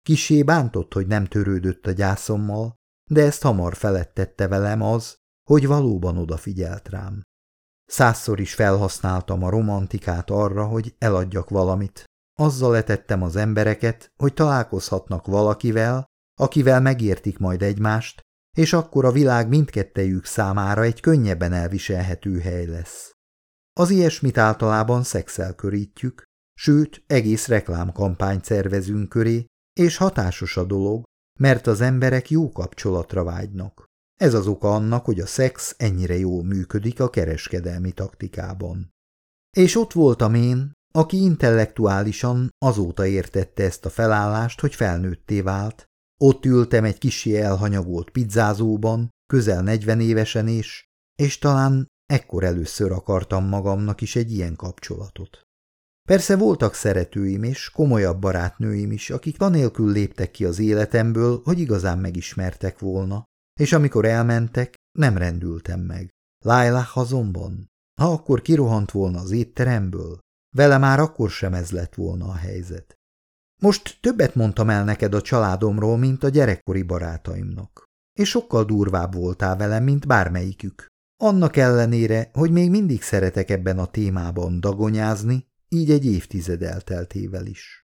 Kisé bántott, hogy nem törődött a gyászommal, de ezt hamar felettette velem az, hogy valóban odafigyelt rám. Százszor is felhasználtam a romantikát arra, hogy eladjak valamit. Azzal etettem az embereket, hogy találkozhatnak valakivel, akivel megértik majd egymást, és akkor a világ mindkettejük számára egy könnyebben elviselhető hely lesz. Az ilyesmit általában szexel körítjük, sőt, egész reklámkampányt szervezünk köré, és hatásos a dolog, mert az emberek jó kapcsolatra vágynak. Ez az oka annak, hogy a szex ennyire jól működik a kereskedelmi taktikában. És ott voltam én, aki intellektuálisan azóta értette ezt a felállást, hogy felnőtté vált. Ott ültem egy kisé elhanyagolt pizzázóban, közel negyven évesen is, és talán ekkor először akartam magamnak is egy ilyen kapcsolatot. Persze voltak szeretőim és komolyabb barátnőim is, akik anélkül léptek ki az életemből, hogy igazán megismertek volna, és amikor elmentek, nem rendültem meg. Lailah azonban, ha akkor kirohant volna az étteremből, vele már akkor sem ez lett volna a helyzet. Most többet mondtam el neked a családomról, mint a gyerekkori barátaimnak, és sokkal durvább voltál velem, mint bármelyikük. Annak ellenére, hogy még mindig szeretek ebben a témában dagonyázni, így egy évtized elteltével is.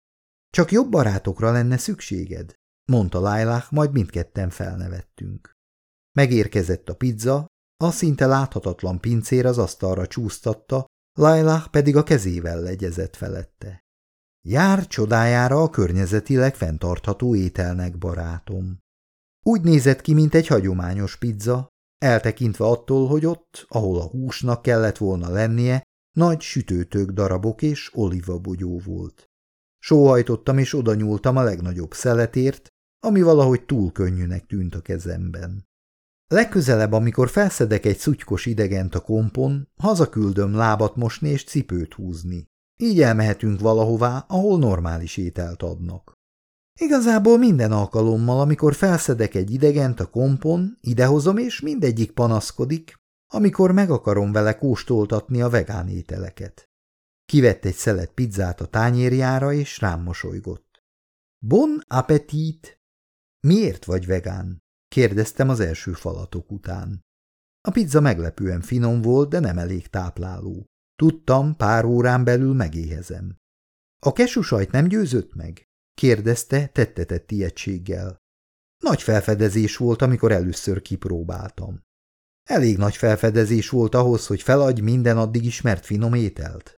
Csak jobb barátokra lenne szükséged, mondta Lailah, majd mindketten felnevettünk. Megérkezett a pizza, a szinte láthatatlan pincér az asztalra csúsztatta, Lailah pedig a kezével legyezett felette. Jár csodájára a környezetileg fenntartható ételnek, barátom. Úgy nézett ki, mint egy hagyományos pizza, eltekintve attól, hogy ott, ahol a húsnak kellett volna lennie, nagy sütőtők darabok és olivabogyó volt. Sóhajtottam és oda nyúltam a legnagyobb szeletért, ami valahogy túl könnyűnek tűnt a kezemben. Legközelebb, amikor felszedek egy szutykos idegent a kompon, hazaküldöm lábat mosni és cipőt húzni. Így elmehetünk valahová, ahol normális ételt adnak. Igazából minden alkalommal, amikor felszedek egy idegent a kompon, idehozom, és mindegyik panaszkodik, amikor meg akarom vele kóstoltatni a vegán ételeket. Kivett egy szelet pizzát a tányérjára, és rám mosolygott. Bon appetit! Miért vagy vegán? kérdeztem az első falatok után. A pizza meglepően finom volt, de nem elég tápláló. Tudtam, pár órán belül megéhezem. A kesusajt nem győzött meg? kérdezte tettetett ijegységgel. Nagy felfedezés volt, amikor először kipróbáltam. Elég nagy felfedezés volt ahhoz, hogy feladj minden addig ismert finom ételt.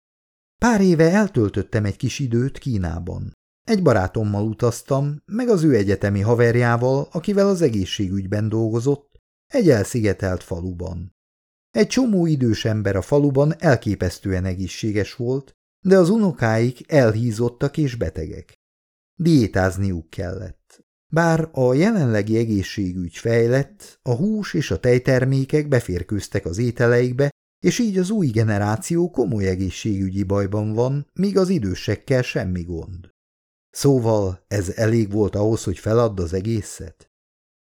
Pár éve eltöltöttem egy kis időt Kínában. Egy barátommal utaztam, meg az ő egyetemi haverjával, akivel az egészségügyben dolgozott, egy elszigetelt faluban. Egy csomó idős ember a faluban elképesztően egészséges volt, de az unokáik elhízottak és betegek. Diétázniuk kellett. Bár a jelenlegi egészségügy fejlett, a hús és a tejtermékek beférkőztek az ételeikbe, és így az új generáció komoly egészségügyi bajban van, míg az idősekkel semmi gond. Szóval ez elég volt ahhoz, hogy feladd az egészet?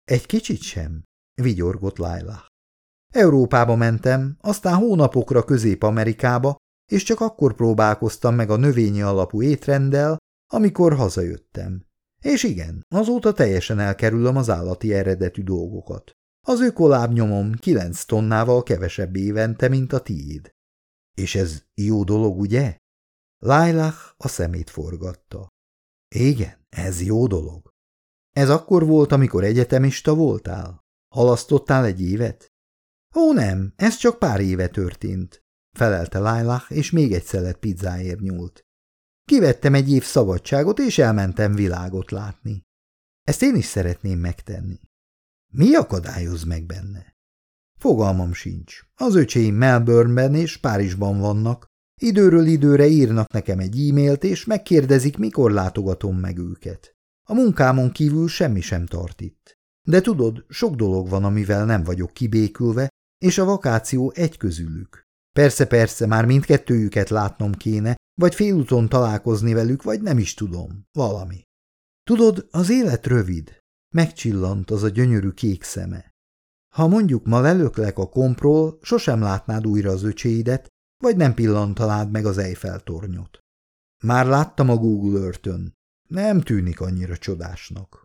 Egy kicsit sem, vigyorgott Laila. Európába mentem, aztán hónapokra Közép-Amerikába, és csak akkor próbálkoztam meg a növényi alapú étrenddel, amikor hazajöttem. És igen, azóta teljesen elkerülöm az állati eredetű dolgokat. Az ökolábnyomom kilenc tonnával kevesebb évente, mint a tiéd. És ez jó dolog, ugye? Lailah a szemét forgatta. Igen, ez jó dolog. Ez akkor volt, amikor egyetemista voltál? Halasztottál egy évet? Ó, nem, ez csak pár éve történt, felelte Lailah, és még egy szelet pizzáért nyúlt. Kivettem egy év szabadságot, és elmentem világot látni. Ezt én is szeretném megtenni. Mi akadályoz meg benne? Fogalmam sincs. Az öcséim Melbourneben és Párizsban vannak. Időről időre írnak nekem egy e-mailt, és megkérdezik, mikor látogatom meg őket. A munkámon kívül semmi sem tart itt. De tudod, sok dolog van, amivel nem vagyok kibékülve, és a vakáció egy közülük. Persze-persze, már mindkettőjüket látnom kéne, vagy félúton találkozni velük, vagy nem is tudom, valami. Tudod, az élet rövid. Megcsillant az a gyönyörű kék szeme. Ha mondjuk ma lelöklek a kompról, sosem látnád újra az öcséidet, vagy nem pillantanád meg az Eiffel tornyot. Már láttam a Google Earth-ön. Nem tűnik annyira csodásnak.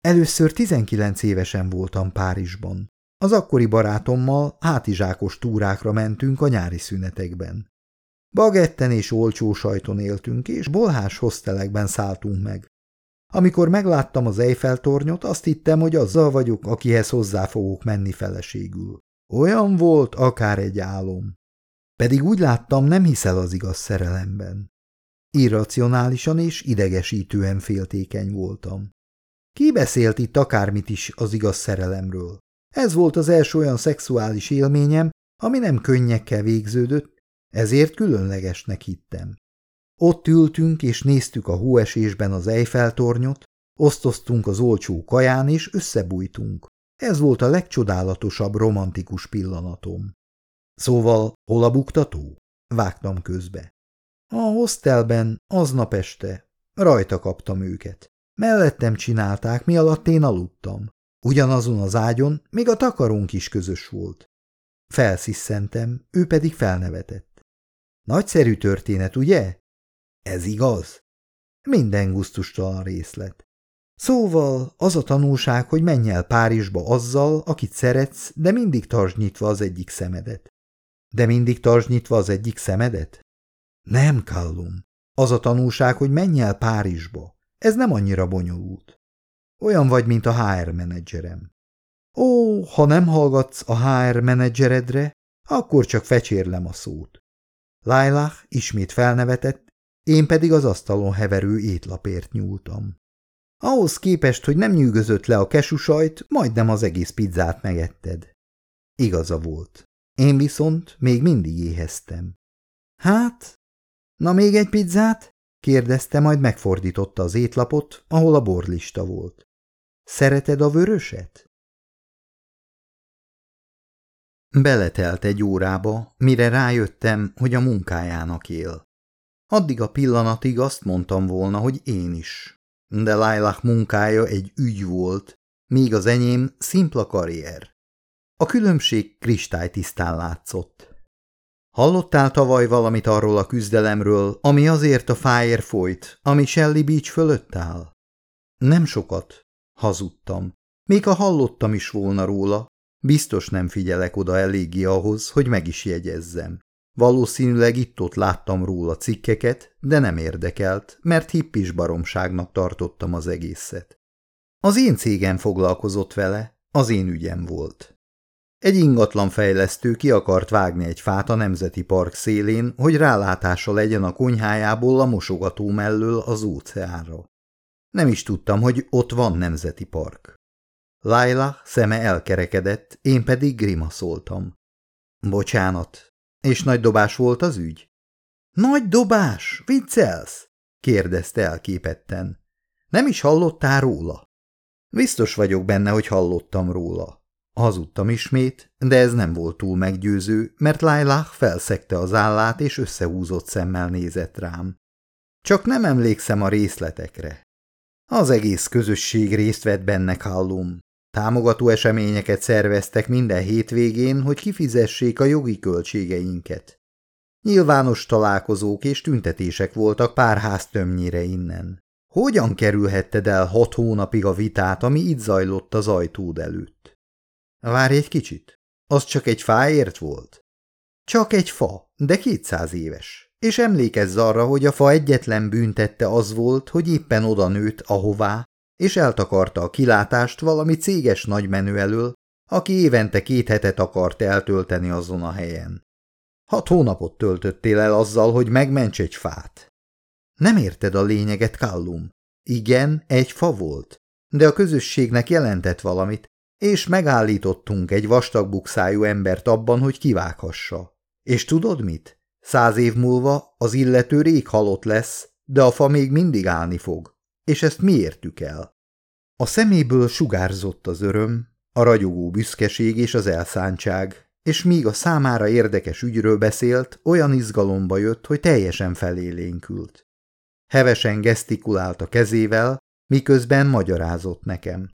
Először 19 évesen voltam Párizsban. Az akkori barátommal hátizsákos túrákra mentünk a nyári szünetekben. Bagetten és olcsó sajton éltünk, és bolhás hostelekben szálltunk meg. Amikor megláttam az Eiffel tornyot, azt hittem, hogy azzal vagyok, akihez hozzá fogok menni feleségül. Olyan volt, akár egy álom. Pedig úgy láttam, nem hiszel az igaz szerelemben. Irracionálisan és idegesítően féltékeny voltam. Ki beszélt itt akármit is az igaz szerelemről? Ez volt az első olyan szexuális élményem, ami nem könnyekkel végződött, ezért különlegesnek hittem. Ott ültünk és néztük a hóesésben az Eiffel tornyot, osztoztunk az olcsó kaján és összebújtunk. Ez volt a legcsodálatosabb romantikus pillanatom. Szóval hol a buktató? Vágtam közbe. A hostelben, aznap este. Rajta kaptam őket. Mellettem csinálták, mi alatt én aludtam. Ugyanazon az ágyon még a takarónk is közös volt. Felszisszentem, ő pedig felnevetett. Nagyszerű történet, ugye? Ez igaz? Minden guztustalan részlet. Szóval az a tanulság, hogy menj el Párizsba azzal, akit szeretsz, de mindig tartsd nyitva az egyik szemedet. De mindig tartsd nyitva az egyik szemedet? Nem, Kallum. Az a tanulság, hogy menj el Párizsba. Ez nem annyira bonyolult. Olyan vagy, mint a HR menedzserem. Ó, ha nem hallgatsz a HR menedzseredre, akkor csak fecsérlem a szót. Lailah ismét felnevetett, én pedig az asztalon heverő étlapért nyúltam. Ahhoz képest, hogy nem nyűgözött le a kesusajt, majdnem az egész pizzát megetted. Igaza volt. Én viszont még mindig éheztem. Hát, na még egy pizzát? kérdezte, majd megfordította az étlapot, ahol a borlista volt. Szereted a vöröset? Beletelt egy órába, mire rájöttem, hogy a munkájának él. Addig a pillanatig azt mondtam volna, hogy én is. De Lailah munkája egy ügy volt, míg az enyém szimpla karrier. A különbség kristálytisztán látszott. Hallottál tavaly valamit arról a küzdelemről, ami azért a Fire folyt, ami Shelly Beach fölött áll? Nem sokat, hazudtam. Még ha hallottam is volna róla, biztos nem figyelek oda eléggé ahhoz, hogy meg is jegyezzem. Valószínűleg itt-ott láttam róla cikkeket, de nem érdekelt, mert hippis baromságnak tartottam az egészet. Az én cégem foglalkozott vele, az én ügyem volt. Egy ingatlan fejlesztő ki akart vágni egy fát a Nemzeti Park szélén, hogy rálátása legyen a konyhájából a mosogató mellől az óceánra. Nem is tudtam, hogy ott van Nemzeti Park. Laila szeme elkerekedett, én pedig grimaszoltam. Bocsánat, és nagy dobás volt az ügy? Nagy dobás? Viccelsz? kérdezte elképetten. Nem is hallottál róla? Biztos vagyok benne, hogy hallottam róla. Hazudtam ismét, de ez nem volt túl meggyőző, mert Lailah felszegte az állát és összehúzott szemmel nézett rám. Csak nem emlékszem a részletekre. Az egész közösség részt vett benne Kallum. Támogató eseményeket szerveztek minden hétvégén, hogy kifizessék a jogi költségeinket. Nyilvános találkozók és tüntetések voltak pár ház tömnyire innen. Hogyan kerülhetted el hat hónapig a vitát, ami itt zajlott az ajtód előtt? Várj egy kicsit, az csak egy fáért volt? Csak egy fa, de kétszáz éves. És emlékezz arra, hogy a fa egyetlen bűntette az volt, hogy éppen oda nőtt ahová, és eltakarta a kilátást valami céges nagymenő elől, aki évente két hetet akart eltölteni azon a helyen. Hat hónapot töltöttél el azzal, hogy megments egy fát. Nem érted a lényeget, Kallum? Igen, egy fa volt, de a közösségnek jelentett valamit, és megállítottunk egy vastag bukszájú embert abban, hogy kivághassa. És tudod mit? Száz év múlva az illető rég halott lesz, de a fa még mindig állni fog. És ezt mi értük el? A szeméből sugárzott az öröm, a ragyogó büszkeség és az elszántság, és míg a számára érdekes ügyről beszélt, olyan izgalomba jött, hogy teljesen felélénkült. Hevesen gesztikulált a kezével, miközben magyarázott nekem.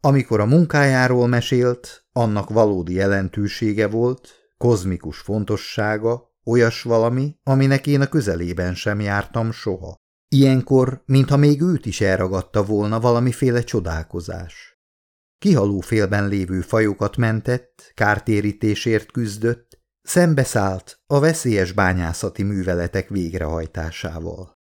Amikor a munkájáról mesélt, annak valódi jelentősége volt, kozmikus fontossága, olyas valami, aminek én a közelében sem jártam soha. Ilyenkor, mintha még őt is elragadta volna valamiféle csodálkozás. Kihaló félben lévő fajokat mentett, kártérítésért küzdött, szembeszállt a veszélyes bányászati műveletek végrehajtásával.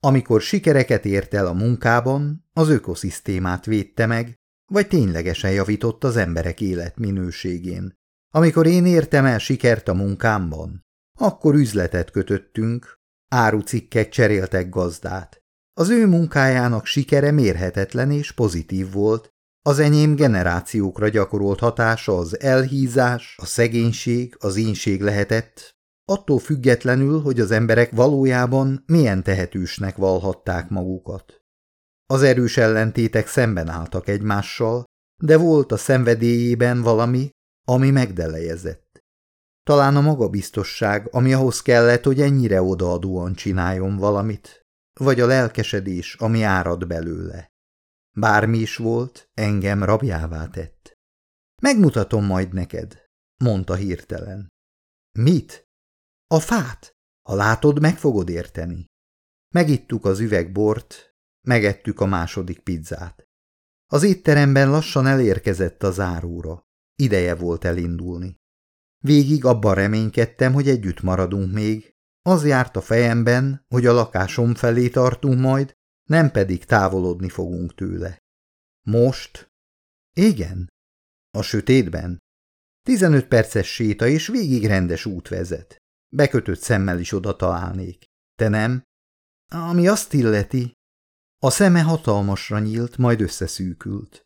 Amikor sikereket ért el a munkában, az ökoszisztémát védte meg, vagy ténylegesen javított az emberek életminőségén. Amikor én értem el sikert a munkámban, akkor üzletet kötöttünk, árucikkek cseréltek gazdát. Az ő munkájának sikere mérhetetlen és pozitív volt, az enyém generációkra gyakorolt hatása az elhízás, a szegénység, az ínség lehetett, attól függetlenül, hogy az emberek valójában milyen tehetősnek valhatták magukat. Az erős ellentétek szemben álltak egymással, de volt a szenvedélyében valami, ami megdelejezett. Talán a magabiztosság, ami ahhoz kellett, hogy ennyire odaadóan csináljon valamit, vagy a lelkesedés, ami árad belőle. Bármi is volt, engem rabjává tett. Megmutatom majd neked, mondta hirtelen. Mit? A fát. Ha látod, meg fogod érteni. Megittuk az üvegbort, megettük a második pizzát. Az étteremben lassan elérkezett a záróra. Ideje volt elindulni. Végig abban reménykedtem, hogy együtt maradunk még. Az járt a fejemben, hogy a lakásom felé tartunk majd, nem pedig távolodni fogunk tőle. Most? Igen. A sötétben? Tizenöt perces séta és végig rendes út vezet. Bekötött szemmel is oda találnék. Te nem? Ami azt illeti. A szeme hatalmasra nyílt, majd összeszűkült.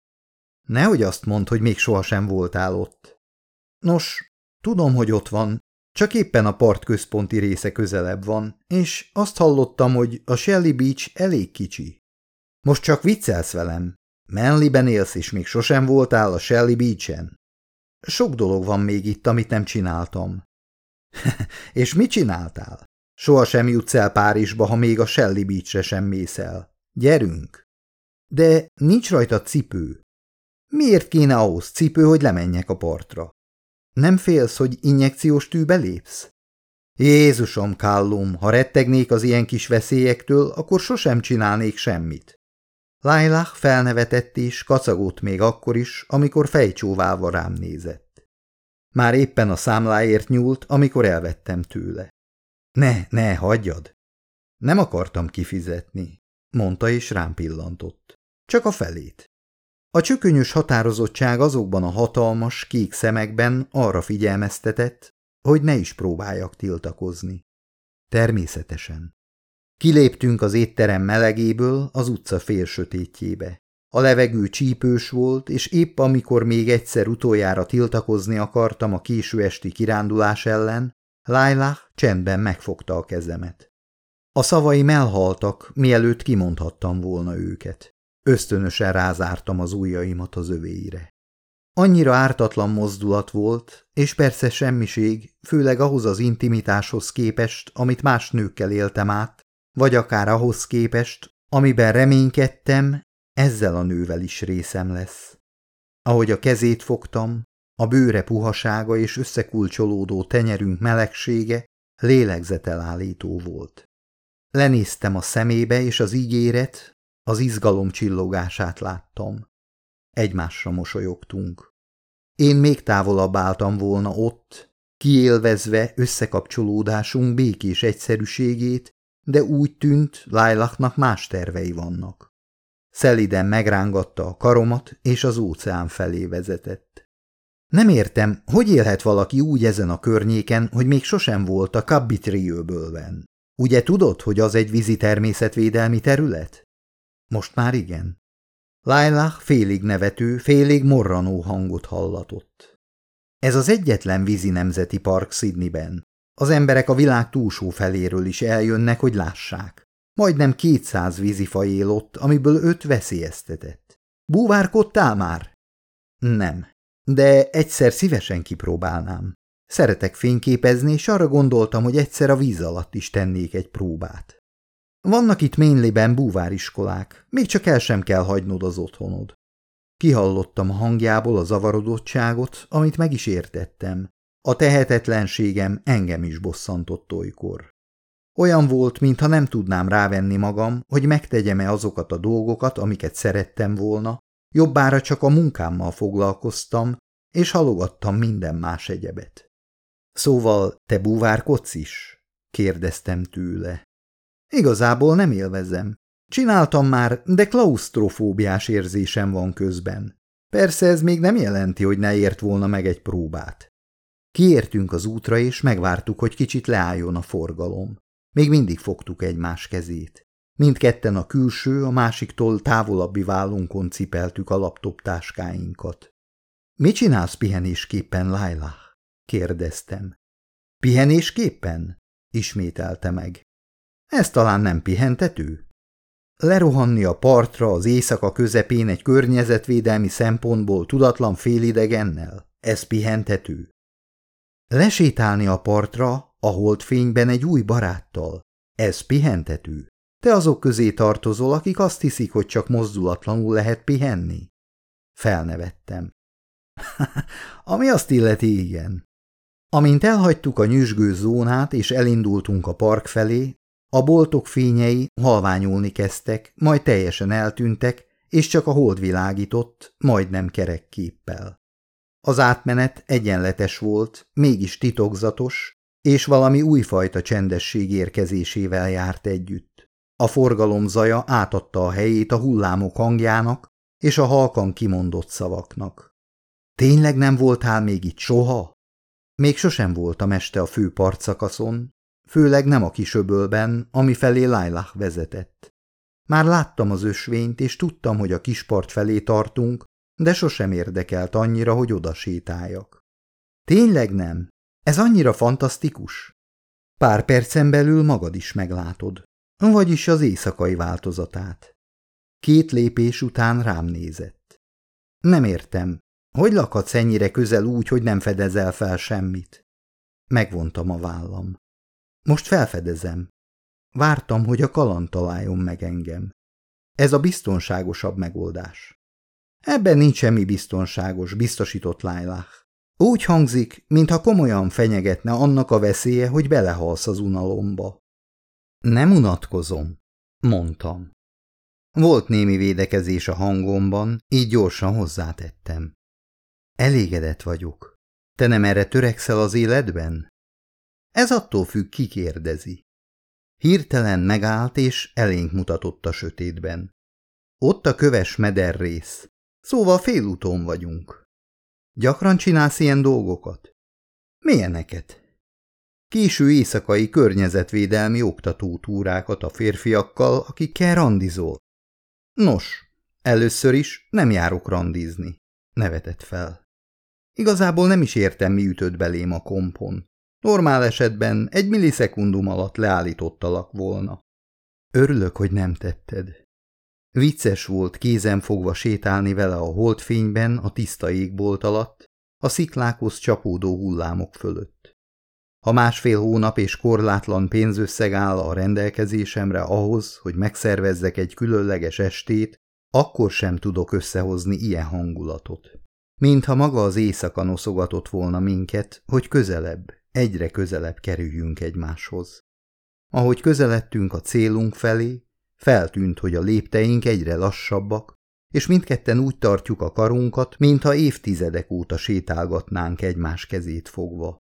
Nehogy azt mondd, hogy még sohasem voltál ott. Nos, tudom, hogy ott van, csak éppen a part központi része közelebb van, és azt hallottam, hogy a Shelly Beach elég kicsi. Most csak viccelsz velem. Manlyben élsz, és még sosem voltál a Shelly Beach-en. Sok dolog van még itt, amit nem csináltam. *laughs* és mit csináltál? Soha jutsz el Párizsba, ha még a Shelly Beach-re sem mész el. Gyerünk! De nincs rajta cipő. Miért kéne ahhoz cipő, hogy lemenjek a partra? Nem félsz, hogy injekciós tűbe lépsz? Jézusom, Kallum, ha rettegnék az ilyen kis veszélyektől, akkor sosem csinálnék semmit. Lailah felnevetett és kacagott még akkor is, amikor fejcsóválva rám nézett. Már éppen a számláért nyúlt, amikor elvettem tőle. Ne, ne, hagyjad! Nem akartam kifizetni, mondta és rám pillantott. Csak a felét. A csökönyös határozottság azokban a hatalmas, kék szemekben arra figyelmeztetett, hogy ne is próbáljak tiltakozni. Természetesen. Kiléptünk az étterem melegéből az utca félsötétjébe. A levegő csípős volt, és épp amikor még egyszer utoljára tiltakozni akartam a késő esti kirándulás ellen, Lailah csendben megfogta a kezemet. A szavai elhaltak, mielőtt kimondhattam volna őket. Ösztönösen rázártam az ujjaimat az övéire. Annyira ártatlan mozdulat volt, és persze semmiség, főleg ahhoz az intimitáshoz képest, amit más nőkkel éltem át, vagy akár ahhoz képest, amiben reménykedtem, ezzel a nővel is részem lesz. Ahogy a kezét fogtam, a bőre puhasága és összekulcsolódó tenyerünk melegsége lélegzetelállító volt. Lenéztem a szemébe, és az ígéret, az izgalom csillogását láttam. Egymásra mosolyogtunk. Én még távolabb álltam volna ott, kiélvezve összekapcsolódásunk békés egyszerűségét, de úgy tűnt, Lailachnak más tervei vannak. Szeliden megrángatta a karomat, és az óceán felé vezetett. Nem értem, hogy élhet valaki úgy ezen a környéken, hogy még sosem volt a Kabbitriőbölben. Ugye tudod, hogy az egy vízi természetvédelmi terület? Most már igen. Lailah félig nevető, félig morranó hangot hallatott. Ez az egyetlen vízi nemzeti park Sydneyben. Az emberek a világ túlsó feléről is eljönnek, hogy lássák. Majdnem kétszáz vízifaj él ott, amiből öt veszélyeztetett. Búvárkodtál már? Nem. de egyszer szívesen kipróbálnám. Szeretek fényképezni, és arra gondoltam, hogy egyszer a víz alatt is tennék egy próbát. Vannak itt Mainliben búváriskolák, még csak el sem kell hagynod az otthonod. Kihallottam a hangjából a zavarodottságot, amit meg is értettem. A tehetetlenségem engem is bosszantott olykor. Olyan volt, mintha nem tudnám rávenni magam, hogy megtegyem-e azokat a dolgokat, amiket szerettem volna, jobbára csak a munkámmal foglalkoztam, és halogattam minden más egyebet. Szóval te búvárkodsz is? kérdeztem tőle. Igazából nem élvezem. Csináltam már, de klaustrofóbiás érzésem van közben. Persze ez még nem jelenti, hogy ne ért volna meg egy próbát. Kiértünk az útra, és megvártuk, hogy kicsit leálljon a forgalom. Még mindig fogtuk egymás kezét. Mindketten a külső, a másiktól távolabbi vállunkon cipeltük a laptop táskáinkat. – Mi csinálsz pihenésképpen, Lailah? – kérdeztem. – Pihenésképpen? – ismételte meg. – Ez talán nem pihentető? Lerohanni a partra az éjszaka közepén egy környezetvédelmi szempontból tudatlan félidegennel? Ez pihentető? Lesétálni a partra, a holdfényben egy új baráttal? Ez pihentető? Te azok közé tartozol, akik azt hiszik, hogy csak mozdulatlanul lehet pihenni? Felnevettem. *laughs* Ami azt illeti, igen. Amint elhagytuk a nyüzsgő zónát és elindultunk a park felé, a boltok fényei halványulni kezdtek, majd teljesen eltűntek, és csak a hold világított, majdnem kerek képpel. Az átmenet egyenletes volt, mégis titokzatos, és valami újfajta csendesség érkezésével járt együtt. A forgalom zaja átadta a helyét a hullámok hangjának és a halkan kimondott szavaknak. Tényleg nem voltál még itt soha? Még sosem voltam este a fő partszakaszon, főleg nem a kisöbölben, ami felé Lailah vezetett. Már láttam az ösvényt, és tudtam, hogy a kispart felé tartunk, de sosem érdekelt annyira, hogy oda sétáljak. Tényleg nem? Ez annyira fantasztikus? Pár percen belül magad is meglátod, vagyis az éjszakai változatát. Két lépés után rám nézett. Nem értem, hogy lakadsz ennyire közel úgy, hogy nem fedezel fel semmit? Megvontam a vállam. Most felfedezem. Vártam, hogy a kaland találjon meg engem. Ez a biztonságosabb megoldás. Ebben nincs semmi biztonságos, biztosított Lailah. Úgy hangzik, mintha komolyan fenyegetne annak a veszélye, hogy belehalsz az unalomba. Nem unatkozom, mondtam. Volt némi védekezés a hangomban, így gyorsan hozzátettem. Elégedett vagyok. Te nem erre törekszel az életben? Ez attól függ, ki kérdezi. Hirtelen megállt, és elénk mutatott a sötétben. Ott a köves mederrész, szóval félúton vagyunk. Gyakran csinálsz ilyen dolgokat? Milyeneket? Késő éjszakai környezetvédelmi oktatótúrákat a férfiakkal, akikkel randizol. Nos, először is nem járok randizni, nevetett fel. Igazából nem is értem, mi ütött belém a kompon. Normál esetben egy millisekundum alatt leállítottalak volna. Örülök, hogy nem tetted. Vicces volt kézen fogva sétálni vele a holdfényben a tiszta égbolt alatt, a sziklákhoz csapódó hullámok fölött. Ha másfél hónap és korlátlan pénzösszeg áll a rendelkezésemre ahhoz, hogy megszervezzek egy különleges estét, akkor sem tudok összehozni ilyen hangulatot. Mintha maga az éjszaka noszogatott volna minket, hogy közelebb, egyre közelebb kerüljünk egymáshoz. Ahogy közeledtünk a célunk felé, feltűnt, hogy a lépteink egyre lassabbak, és mindketten úgy tartjuk a karunkat, mintha évtizedek óta sétálgatnánk egymás kezét fogva.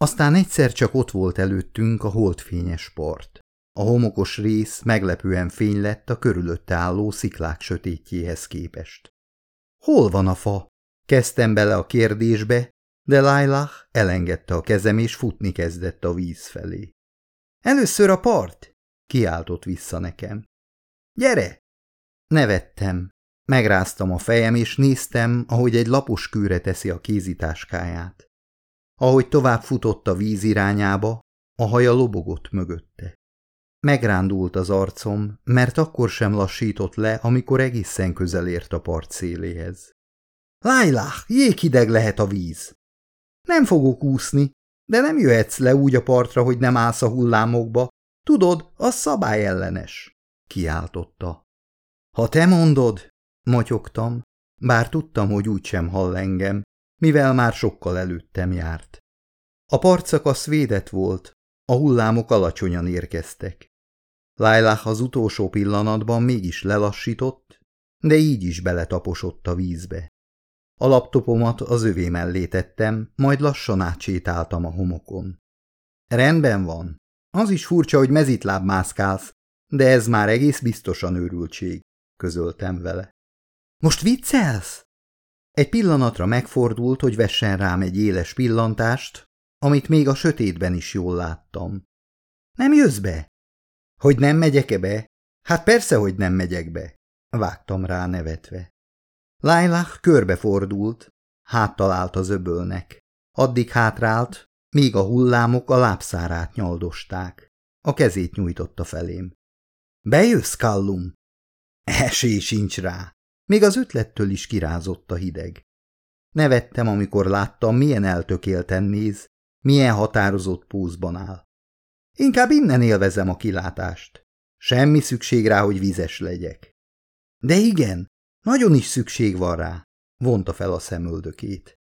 Aztán egyszer csak ott volt előttünk a holdfényes part. A homokos rész meglepően fény lett a körülötte álló sziklák sötétjéhez képest. Hol van a fa? Kezdtem bele a kérdésbe, de Lailah elengedte a kezem és futni kezdett a víz felé. Először a part? kiáltott vissza nekem. Gyere! Nevettem. Megráztam a fejem, és néztem, ahogy egy lapos kőre teszi a kézitáskáját. Ahogy tovább futott a víz irányába, a haja lobogott mögötte. Megrándult az arcom, mert akkor sem lassított le, amikor egészen közel ért a part széléhez. Lájlá, jéghideg lehet a víz. Nem fogok úszni, de nem jöhetsz le úgy a partra, hogy nem állsz a hullámokba. Tudod, az szabályellenes, kiáltotta. Ha te mondod, motyogtam, bár tudtam, hogy úgysem hall engem, mivel már sokkal előttem járt. A partszakasz védett volt, a hullámok alacsonyan érkeztek. Lailah az utolsó pillanatban mégis lelassított, de így is beletaposott a vízbe. A laptopomat az övé mellé tettem, majd lassan átsétáltam a homokon. Rendben van. Az is furcsa, hogy mezitláb mászkálsz, de ez már egész biztosan őrültség, közöltem vele. Most viccelsz? Egy pillanatra megfordult, hogy vessen rám egy éles pillantást, amit még a sötétben is jól láttam. Nem jössz be? Hogy nem megyek-e be? Hát persze, hogy nem megyek be, vágtam rá nevetve. Lailah körbefordult, háttalált az öbölnek. Addig hátrált, míg a hullámok a lábszárát nyaldosták. A kezét nyújtotta felém. Bejössz, Kallum? Esély sincs rá. Még az ötlettől is kirázott a hideg. Nevettem, amikor láttam, milyen eltökélten néz, milyen határozott pózban áll. Inkább innen élvezem a kilátást. Semmi szükség rá, hogy vizes legyek. De igen, nagyon is szükség van rá, vonta fel a szemöldökét.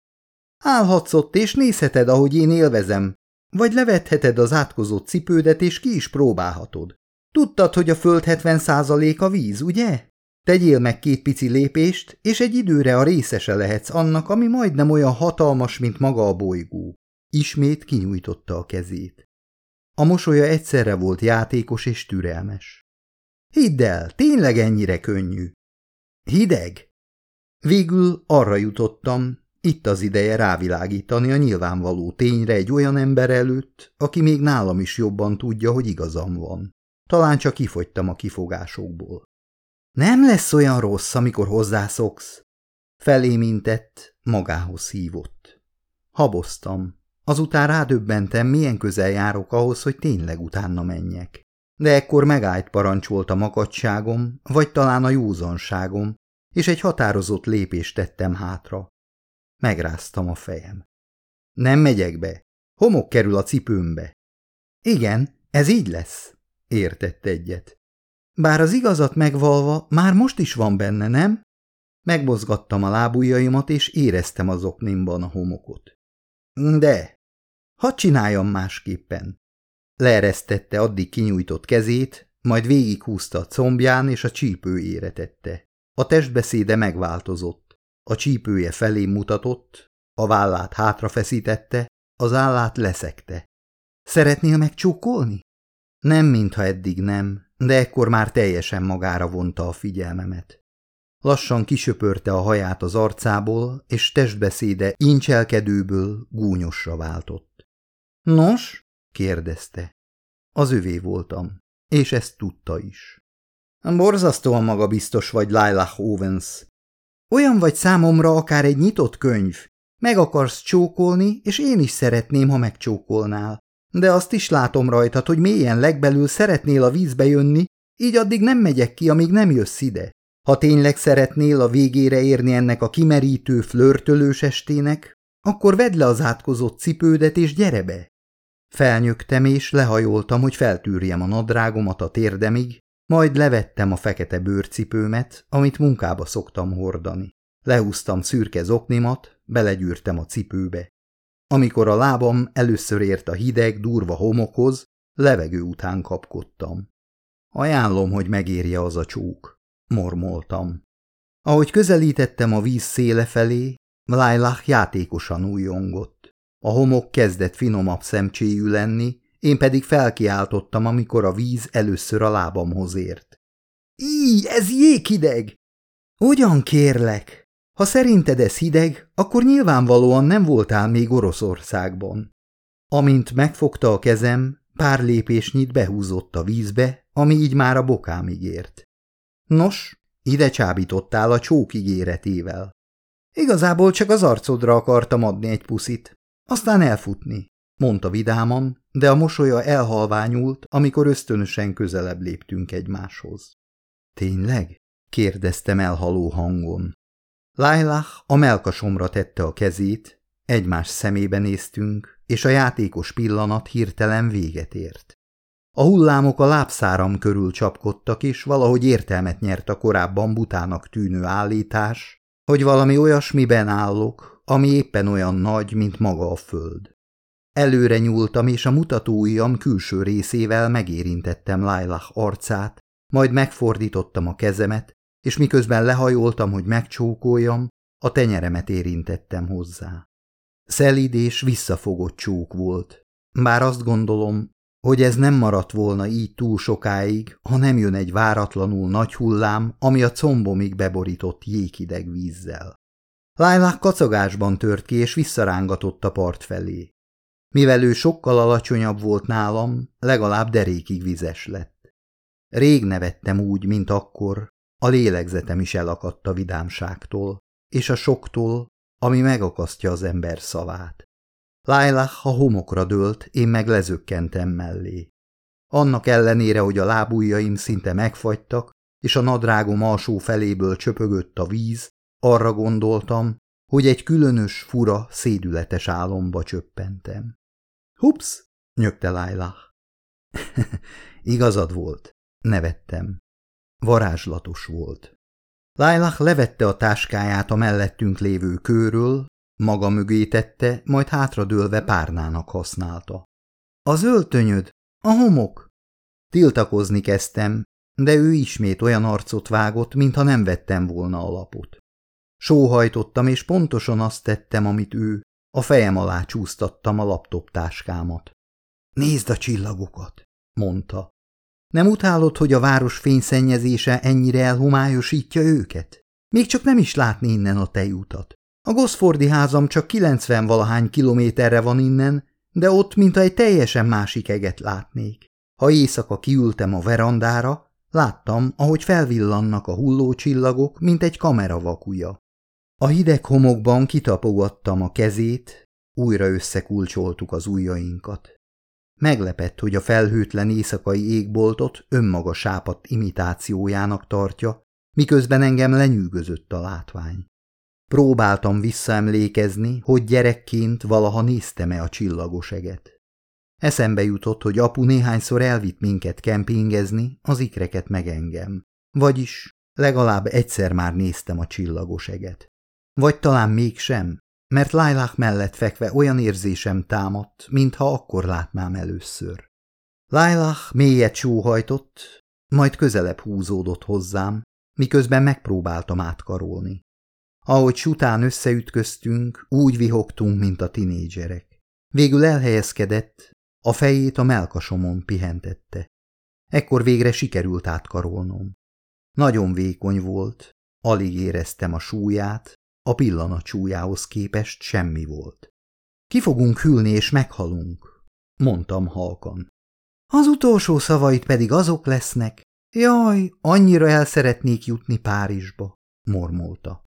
Állhatsz ott, és nézheted, ahogy én élvezem, vagy levetheted az átkozott cipődet, és ki is próbálhatod. Tudtad, hogy a föld 70% a víz, ugye? Tegyél meg két pici lépést, és egy időre a részese lehetsz annak, ami majdnem olyan hatalmas, mint maga a bolygó. Ismét kinyújtotta a kezét. A mosolya egyszerre volt játékos és türelmes. Hidd el, tényleg ennyire könnyű. Hideg? Végül arra jutottam, itt az ideje rávilágítani a nyilvánvaló tényre egy olyan ember előtt, aki még nálam is jobban tudja, hogy igazam van. Talán csak kifogytam a kifogásokból. Nem lesz olyan rossz, amikor hozzászoksz. Felémintett, magához hívott. Haboztam. Azután rádöbbentem, milyen közel járok ahhoz, hogy tényleg utána menjek. De ekkor megállt parancsolt a makadságom, vagy talán a józanságom, és egy határozott lépést tettem hátra. Megráztam a fejem. Nem megyek be. Homok kerül a cipőmbe. Igen, ez így lesz, értett egyet. Bár az igazat megvalva már most is van benne, nem? Megmozgattam a lábujjaimat, és éreztem az oknimban a homokot. De, hadd csináljam másképpen. Leeresztette addig kinyújtott kezét, majd végighúzta a combján, és a csípőjére tette. A testbeszéde megváltozott. A csípője felé mutatott, a vállát hátrafeszítette, az állát leszekte. Szeretnél megcsókolni? Nem, mintha eddig nem, de ekkor már teljesen magára vonta a figyelmemet. Lassan kisöpörte a haját az arcából, és testbeszéde incselkedőből gúnyosra váltott. Nos? Kérdezte. Az övé voltam, és ezt tudta is. Borzasztóan magabiztos vagy, Lailah Owens. Olyan vagy számomra akár egy nyitott könyv. Meg akarsz csókolni, és én is szeretném, ha megcsókolnál. De azt is látom rajtad, hogy mélyen legbelül szeretnél a vízbe jönni, így addig nem megyek ki, amíg nem jössz ide. Ha tényleg szeretnél a végére érni ennek a kimerítő, flörtölős estének, akkor vedd le az átkozott cipődet és gyere be. Felnyögtem és lehajoltam, hogy feltűrjem a nadrágomat a térdemig, majd levettem a fekete bőrcipőmet, amit munkába szoktam hordani. Lehúztam szürke zoknimat, belegyűrtem a cipőbe. Amikor a lábam először ért a hideg, durva homokhoz, levegő után kapkodtam. Ajánlom, hogy megérje az a csók, mormoltam. Ahogy közelítettem a víz széle felé, Lailah játékosan újongott. A homok kezdett finomabb szemcséjű lenni, én pedig felkiáltottam, amikor a víz először a lábamhoz ért. Í, ez jéghideg! Ugyan kérlek! Ha szerinted ez hideg, akkor nyilvánvalóan nem voltál még Oroszországban. Amint megfogta a kezem, pár lépésnyit behúzott a vízbe, ami így már a bokámig ért. Nos, ide csábítottál a csók ígéretével. Igazából csak az arcodra akartam adni egy puszit, aztán elfutni, mondta vidáman, de a mosolya elhalványult, amikor ösztönösen közelebb léptünk egymáshoz. Tényleg? kérdeztem elhaló hangon. Lailah a melkasomra tette a kezét, egymás szemébe néztünk, és a játékos pillanat hirtelen véget ért. A hullámok a lábszáram körül csapkodtak, és valahogy értelmet nyert a korábban butának tűnő állítás, hogy valami olyasmiben állok, ami éppen olyan nagy, mint maga a föld. Előre nyúltam, és a mutatóujjam külső részével megérintettem Lailah arcát, majd megfordítottam a kezemet, és miközben lehajoltam, hogy megcsókoljam, a tenyeremet érintettem hozzá. Szelid és visszafogott csók volt, bár azt gondolom, hogy ez nem maradt volna így túl sokáig, ha nem jön egy váratlanul nagy hullám, ami a combomig beborított jéghideg vízzel. Lájlák kacagásban tört ki, és visszarángatott a part felé. Mivel ő sokkal alacsonyabb volt nálam, legalább derékig vizes lett. Rég nevettem úgy, mint akkor, a lélegzetem is elakadt a vidámságtól, és a soktól, ami megakasztja az ember szavát. Lailah a homokra dőlt, én meg lezökkentem mellé. Annak ellenére, hogy a lábujjaim szinte megfagytak, és a nadrágom alsó feléből csöpögött a víz, arra gondoltam, hogy egy különös, fura, szédületes álomba csöppentem. Hups! nyögte Lailah. *laughs* Igazad volt, nevettem. Varázslatos volt. Lailah levette a táskáját a mellettünk lévő kőről, maga mögé tette, majd hátradőlve párnának használta. Az öltönyöd, a homok! Tiltakozni kezdtem, de ő ismét olyan arcot vágott, mintha nem vettem volna alapot. Sóhajtottam, és pontosan azt tettem, amit ő, a fejem alá csúsztattam a laptop táskámat. Nézd a csillagokat, mondta. Nem utálod, hogy a város fényszennyezése ennyire elhomályosítja őket? Még csak nem is látni innen a tejútat. A Gosfordi házam csak 90 valahány kilométerre van innen, de ott mintha egy teljesen másik eget látnék. Ha éjszaka kiültem a verandára, láttam, ahogy felvillannak a hulló csillagok, mint egy kamera vakuja. A hideg homokban kitapogattam a kezét, újra összekulcsoltuk az ujjainkat. Meglepett, hogy a felhőtlen éjszakai égboltot önmaga sápadt imitációjának tartja, miközben engem lenyűgözött a látvány. Próbáltam visszaemlékezni, hogy gyerekként valaha néztem-e a csillagos eget. Eszembe jutott, hogy apu néhányszor elvitt minket kempingezni, az ikreket meg engem. Vagyis legalább egyszer már néztem a csillagos eget. Vagy talán mégsem, mert Lailah mellett fekve olyan érzésem támadt, mintha akkor látnám először. Lailah mélyet sóhajtott, majd közelebb húzódott hozzám, miközben megpróbáltam átkarolni. Ahogy sután összeütköztünk, úgy vihogtunk, mint a tinédzserek. Végül elhelyezkedett, a fejét a melkasomon pihentette. Ekkor végre sikerült átkarolnom. Nagyon vékony volt, alig éreztem a súlyát, a pillanat súlyához képest semmi volt. Ki fogunk hűlni és meghalunk, mondtam halkan. Az utolsó szavait pedig azok lesznek, jaj, annyira el szeretnék jutni Párizsba, mormolta.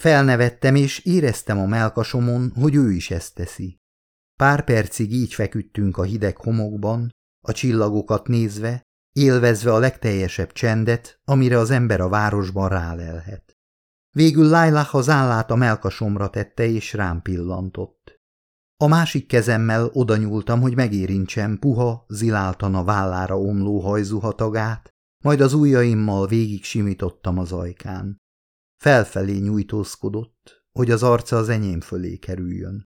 Felnevettem, és éreztem a melkasomon, hogy ő is ezt teszi. Pár percig így feküdtünk a hideg homokban, a csillagokat nézve, élvezve a legteljesebb csendet, amire az ember a városban rálelhet. Végül Lailah az állát a melkasomra tette, és rám pillantott. A másik kezemmel oda nyúltam, hogy megérintsem puha, ziláltan a vállára omló hajzuhatagát, majd az ujjaimmal végig simítottam az ajkán. Felfelé nyújtózkodott, hogy az arca az enyém fölé kerüljön.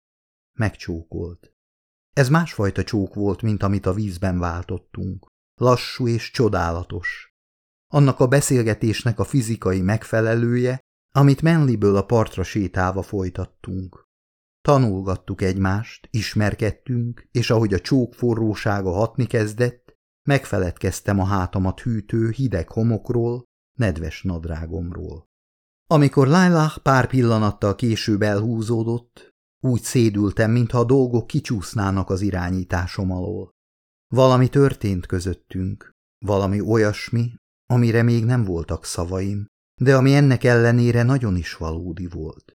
Megcsókolt. Ez másfajta csók volt, mint amit a vízben váltottunk. Lassú és csodálatos. Annak a beszélgetésnek a fizikai megfelelője, amit Menliből a partra sétálva folytattunk. Tanulgattuk egymást, ismerkedtünk, és ahogy a csók forrósága hatni kezdett, megfeledkeztem a hátamat hűtő hideg homokról, nedves nadrágomról. Amikor Lailah pár pillanattal később elhúzódott, úgy szédültem, mintha a dolgok kicsúsznának az irányításom alól. Valami történt közöttünk, valami olyasmi, amire még nem voltak szavaim, de ami ennek ellenére nagyon is valódi volt.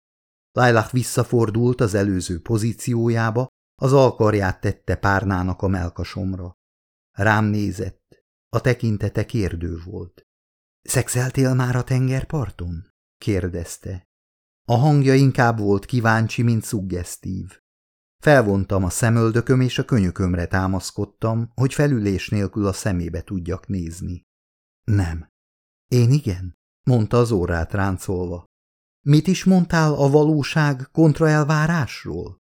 Lailah visszafordult az előző pozíciójába, az alkarját tette párnának a melkasomra. Rám nézett, a tekintete kérdő volt. – Szexeltél már a tengerparton? kérdezte. A hangja inkább volt kíváncsi, mint szuggesztív. Felvontam a szemöldököm és a könyökömre támaszkodtam, hogy felülés nélkül a szemébe tudjak nézni. Nem. Én igen, mondta az órát ráncolva. Mit is mondtál a valóság kontraelvárásról?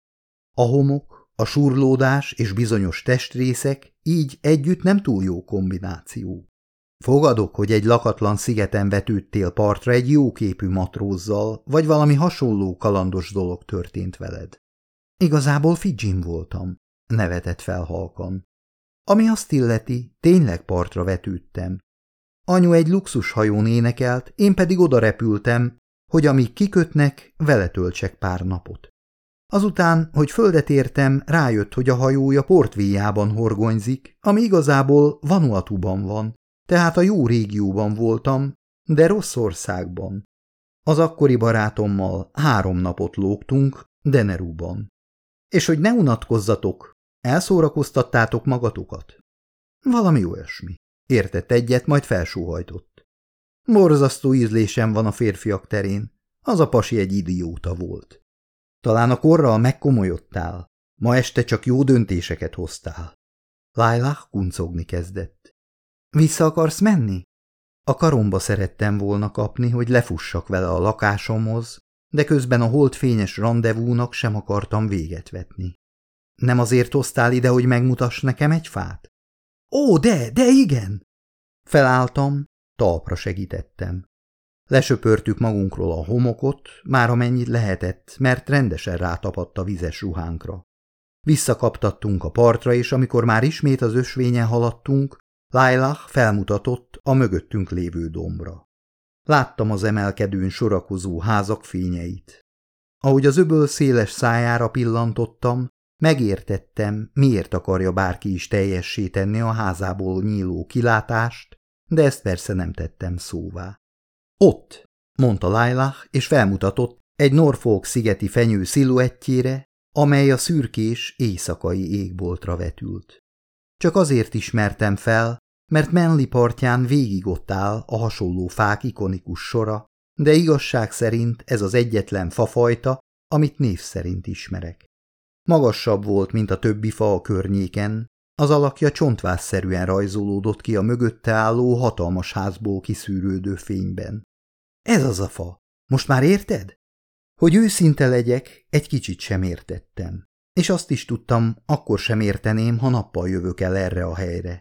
A homok, a surlódás és bizonyos testrészek így együtt nem túl jó kombináció. Fogadok, hogy egy lakatlan szigeten vetődtél partra egy jóképű matrózzal, vagy valami hasonló kalandos dolog történt veled. Igazából Fidzsin voltam, nevetett fel halkan. Ami azt illeti, tényleg partra vetődtem. Anyu egy luxushajón énekelt, én pedig oda repültem, hogy amíg kikötnek, vele töltsek pár napot. Azután, hogy földet értem, rájött, hogy a hajója portvíjában horgonyzik, ami igazából Vanuatuban van, tehát a jó régióban voltam, de rossz országban. Az akkori barátommal három napot lógtunk Denerúban. És hogy ne unatkozzatok, elszórakoztattátok magatokat? Valami olyasmi. Értett egyet, majd felsóhajtott. Borzasztó ízlésem van a férfiak terén. Az a pasi egy idióta volt. Talán a korral megkomolyodtál. Ma este csak jó döntéseket hoztál. Lailah kuncogni kezdett. Vissza akarsz menni? A karomba szerettem volna kapni, hogy lefussak vele a lakásomhoz, de közben a holdfényes rendezvúnak sem akartam véget vetni. Nem azért hoztál ide, hogy megmutass nekem egy fát? Ó, de, de igen! Felálltam, talpra segítettem. Lesöpörtük magunkról a homokot, már amennyit lehetett, mert rendesen rátapadt a vizes ruhánkra. Visszakaptattunk a partra, és amikor már ismét az ösvényen haladtunk, Lailah felmutatott a mögöttünk lévő dombra. Láttam az emelkedőn sorakozó házak fényeit. Ahogy az öböl széles szájára pillantottam, megértettem, miért akarja bárki is teljessé tenni a házából nyíló kilátást, de ezt persze nem tettem szóvá. Ott, mondta Lailah, és felmutatott egy Norfolk szigeti fenyő sziluettjére, amely a szürkés éjszakai égboltra vetült. Csak azért ismertem fel, mert Menli partján végig ott áll a hasonló fák ikonikus sora, de igazság szerint ez az egyetlen fafajta, amit név szerint ismerek. Magasabb volt, mint a többi fa a környéken, az alakja csontvásszerűen rajzolódott ki a mögötte álló hatalmas házból kiszűrődő fényben. Ez az a fa. Most már érted? Hogy őszinte legyek, egy kicsit sem értettem. És azt is tudtam, akkor sem érteném, ha nappal jövök el erre a helyre.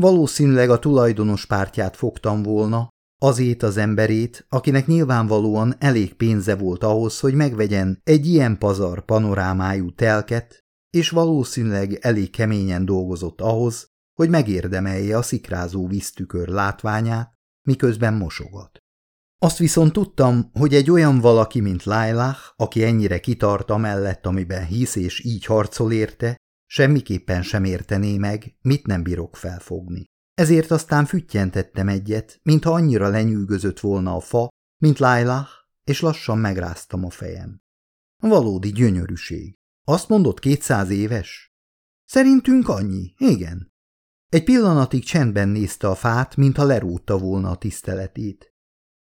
Valószínűleg a tulajdonos pártját fogtam volna, azét az emberét, akinek nyilvánvalóan elég pénze volt ahhoz, hogy megvegyen egy ilyen pazar panorámájú telket, és valószínűleg elég keményen dolgozott ahhoz, hogy megérdemelje a szikrázó víztükör látványát, miközben mosogat. Azt viszont tudtam, hogy egy olyan valaki, mint Lailah, aki ennyire kitart amellett, amiben hisz és így harcol érte, semmiképpen sem értené meg, mit nem bírok felfogni. Ezért aztán füttyentettem egyet, mintha annyira lenyűgözött volna a fa, mint Lailah, és lassan megráztam a fejem. Valódi gyönyörűség. Azt mondott kétszáz éves? Szerintünk annyi, igen. Egy pillanatig csendben nézte a fát, mintha lerúgta volna a tiszteletét.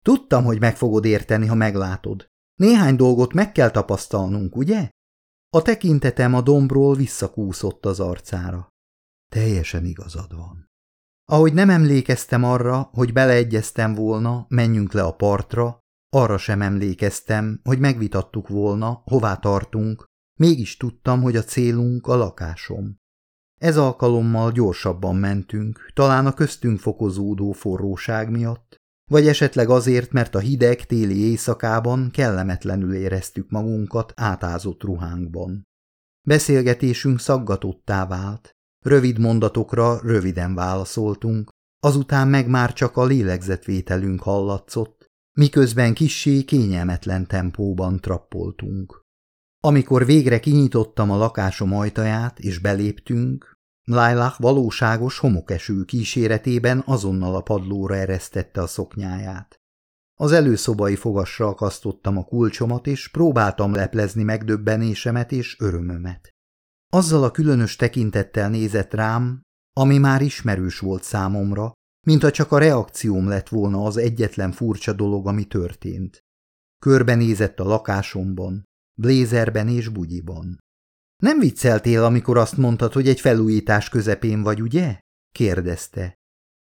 Tudtam, hogy meg fogod érteni, ha meglátod. Néhány dolgot meg kell tapasztalnunk, ugye? A tekintetem a dombról visszakúszott az arcára. Teljesen igazad van. Ahogy nem emlékeztem arra, hogy beleegyeztem volna, menjünk le a partra, arra sem emlékeztem, hogy megvitattuk volna, hová tartunk, mégis tudtam, hogy a célunk a lakásom. Ez alkalommal gyorsabban mentünk, talán a köztünk fokozódó forróság miatt, vagy esetleg azért, mert a hideg téli éjszakában kellemetlenül éreztük magunkat átázott ruhánkban. Beszélgetésünk szaggatottá vált, rövid mondatokra röviden válaszoltunk, azután meg már csak a lélegzetvételünk hallatszott, miközben kissé kényelmetlen tempóban trappoltunk. Amikor végre kinyitottam a lakásom ajtaját és beléptünk, Lailah valóságos homokeső kíséretében azonnal a padlóra eresztette a szoknyáját. Az előszobai fogasra akasztottam a kulcsomat, és próbáltam leplezni megdöbbenésemet és örömömet. Azzal a különös tekintettel nézett rám, ami már ismerős volt számomra, mintha csak a reakcióm lett volna az egyetlen furcsa dolog, ami történt. Körbenézett a lakásomban, blézerben és bugyiban. Nem vicceltél, amikor azt mondtad, hogy egy felújítás közepén vagy, ugye? kérdezte.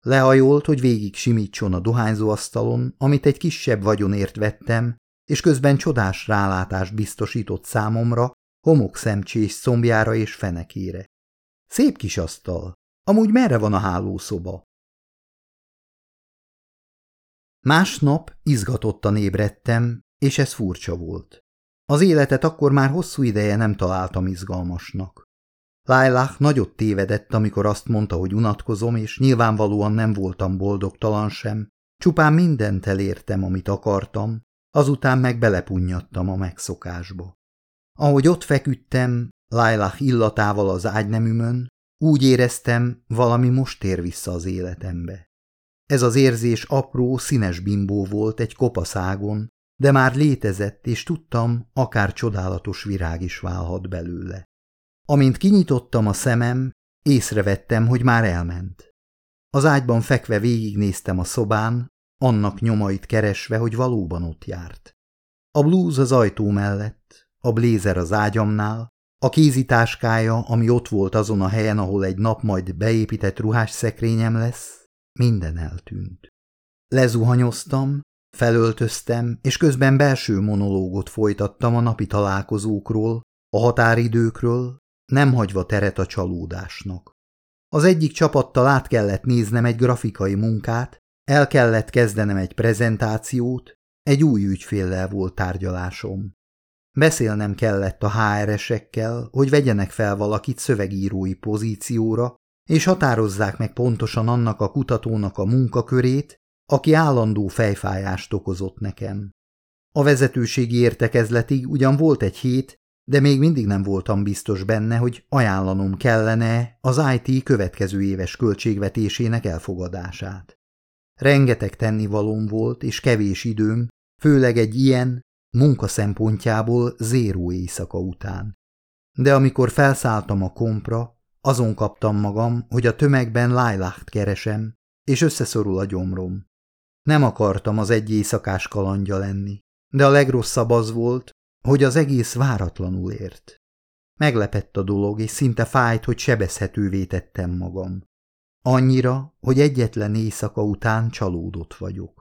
Lehajolt, hogy végig simítson a dohányzóasztalon, amit egy kisebb vagyonért vettem, és közben csodás rálátást biztosított számomra homokszemcsés szombjára és fenekére. Szép kis asztal. Amúgy merre van a hálószoba? Másnap izgatottan ébredtem, és ez furcsa volt. Az életet akkor már hosszú ideje nem találtam izgalmasnak. Lailach nagyot tévedett, amikor azt mondta, hogy unatkozom, és nyilvánvalóan nem voltam boldogtalan sem. Csupán mindent elértem, amit akartam, azután meg belepunnyadtam a megszokásba. Ahogy ott feküdtem, Lailach illatával az ágynemümön, úgy éreztem, valami most tér vissza az életembe. Ez az érzés apró, színes bimbó volt egy kopaszágon, de már létezett, és tudtam, akár csodálatos virág is válhat belőle. Amint kinyitottam a szemem, észrevettem, hogy már elment. Az ágyban fekve végignéztem a szobán, annak nyomait keresve, hogy valóban ott járt. A blúz az ajtó mellett, a blézer az ágyamnál, a kézitáskája, ami ott volt azon a helyen, ahol egy nap majd beépített ruhás szekrényem lesz, minden eltűnt. Lezuhanyoztam, felöltöztem, és közben belső monológot folytattam a napi találkozókról, a határidőkről, nem hagyva teret a csalódásnak. Az egyik csapattal át kellett néznem egy grafikai munkát, el kellett kezdenem egy prezentációt, egy új ügyféllel volt tárgyalásom. Beszélnem kellett a HR-esekkel, hogy vegyenek fel valakit szövegírói pozícióra, és határozzák meg pontosan annak a kutatónak a munkakörét, aki állandó fejfájást okozott nekem. A vezetőségi értekezletig ugyan volt egy hét, de még mindig nem voltam biztos benne, hogy ajánlanom kellene az IT következő éves költségvetésének elfogadását. Rengeteg tennivalóm volt, és kevés időm, főleg egy ilyen, munka szempontjából zéró éjszaka után. De amikor felszálltam a kompra, azon kaptam magam, hogy a tömegben Lailacht keresem, és összeszorul a gyomrom. Nem akartam az egy éjszakás kalandja lenni, de a legrosszabb az volt, hogy az egész váratlanul ért. Meglepett a dolog, és szinte fájt, hogy sebezhetővé tettem magam. Annyira, hogy egyetlen éjszaka után csalódott vagyok.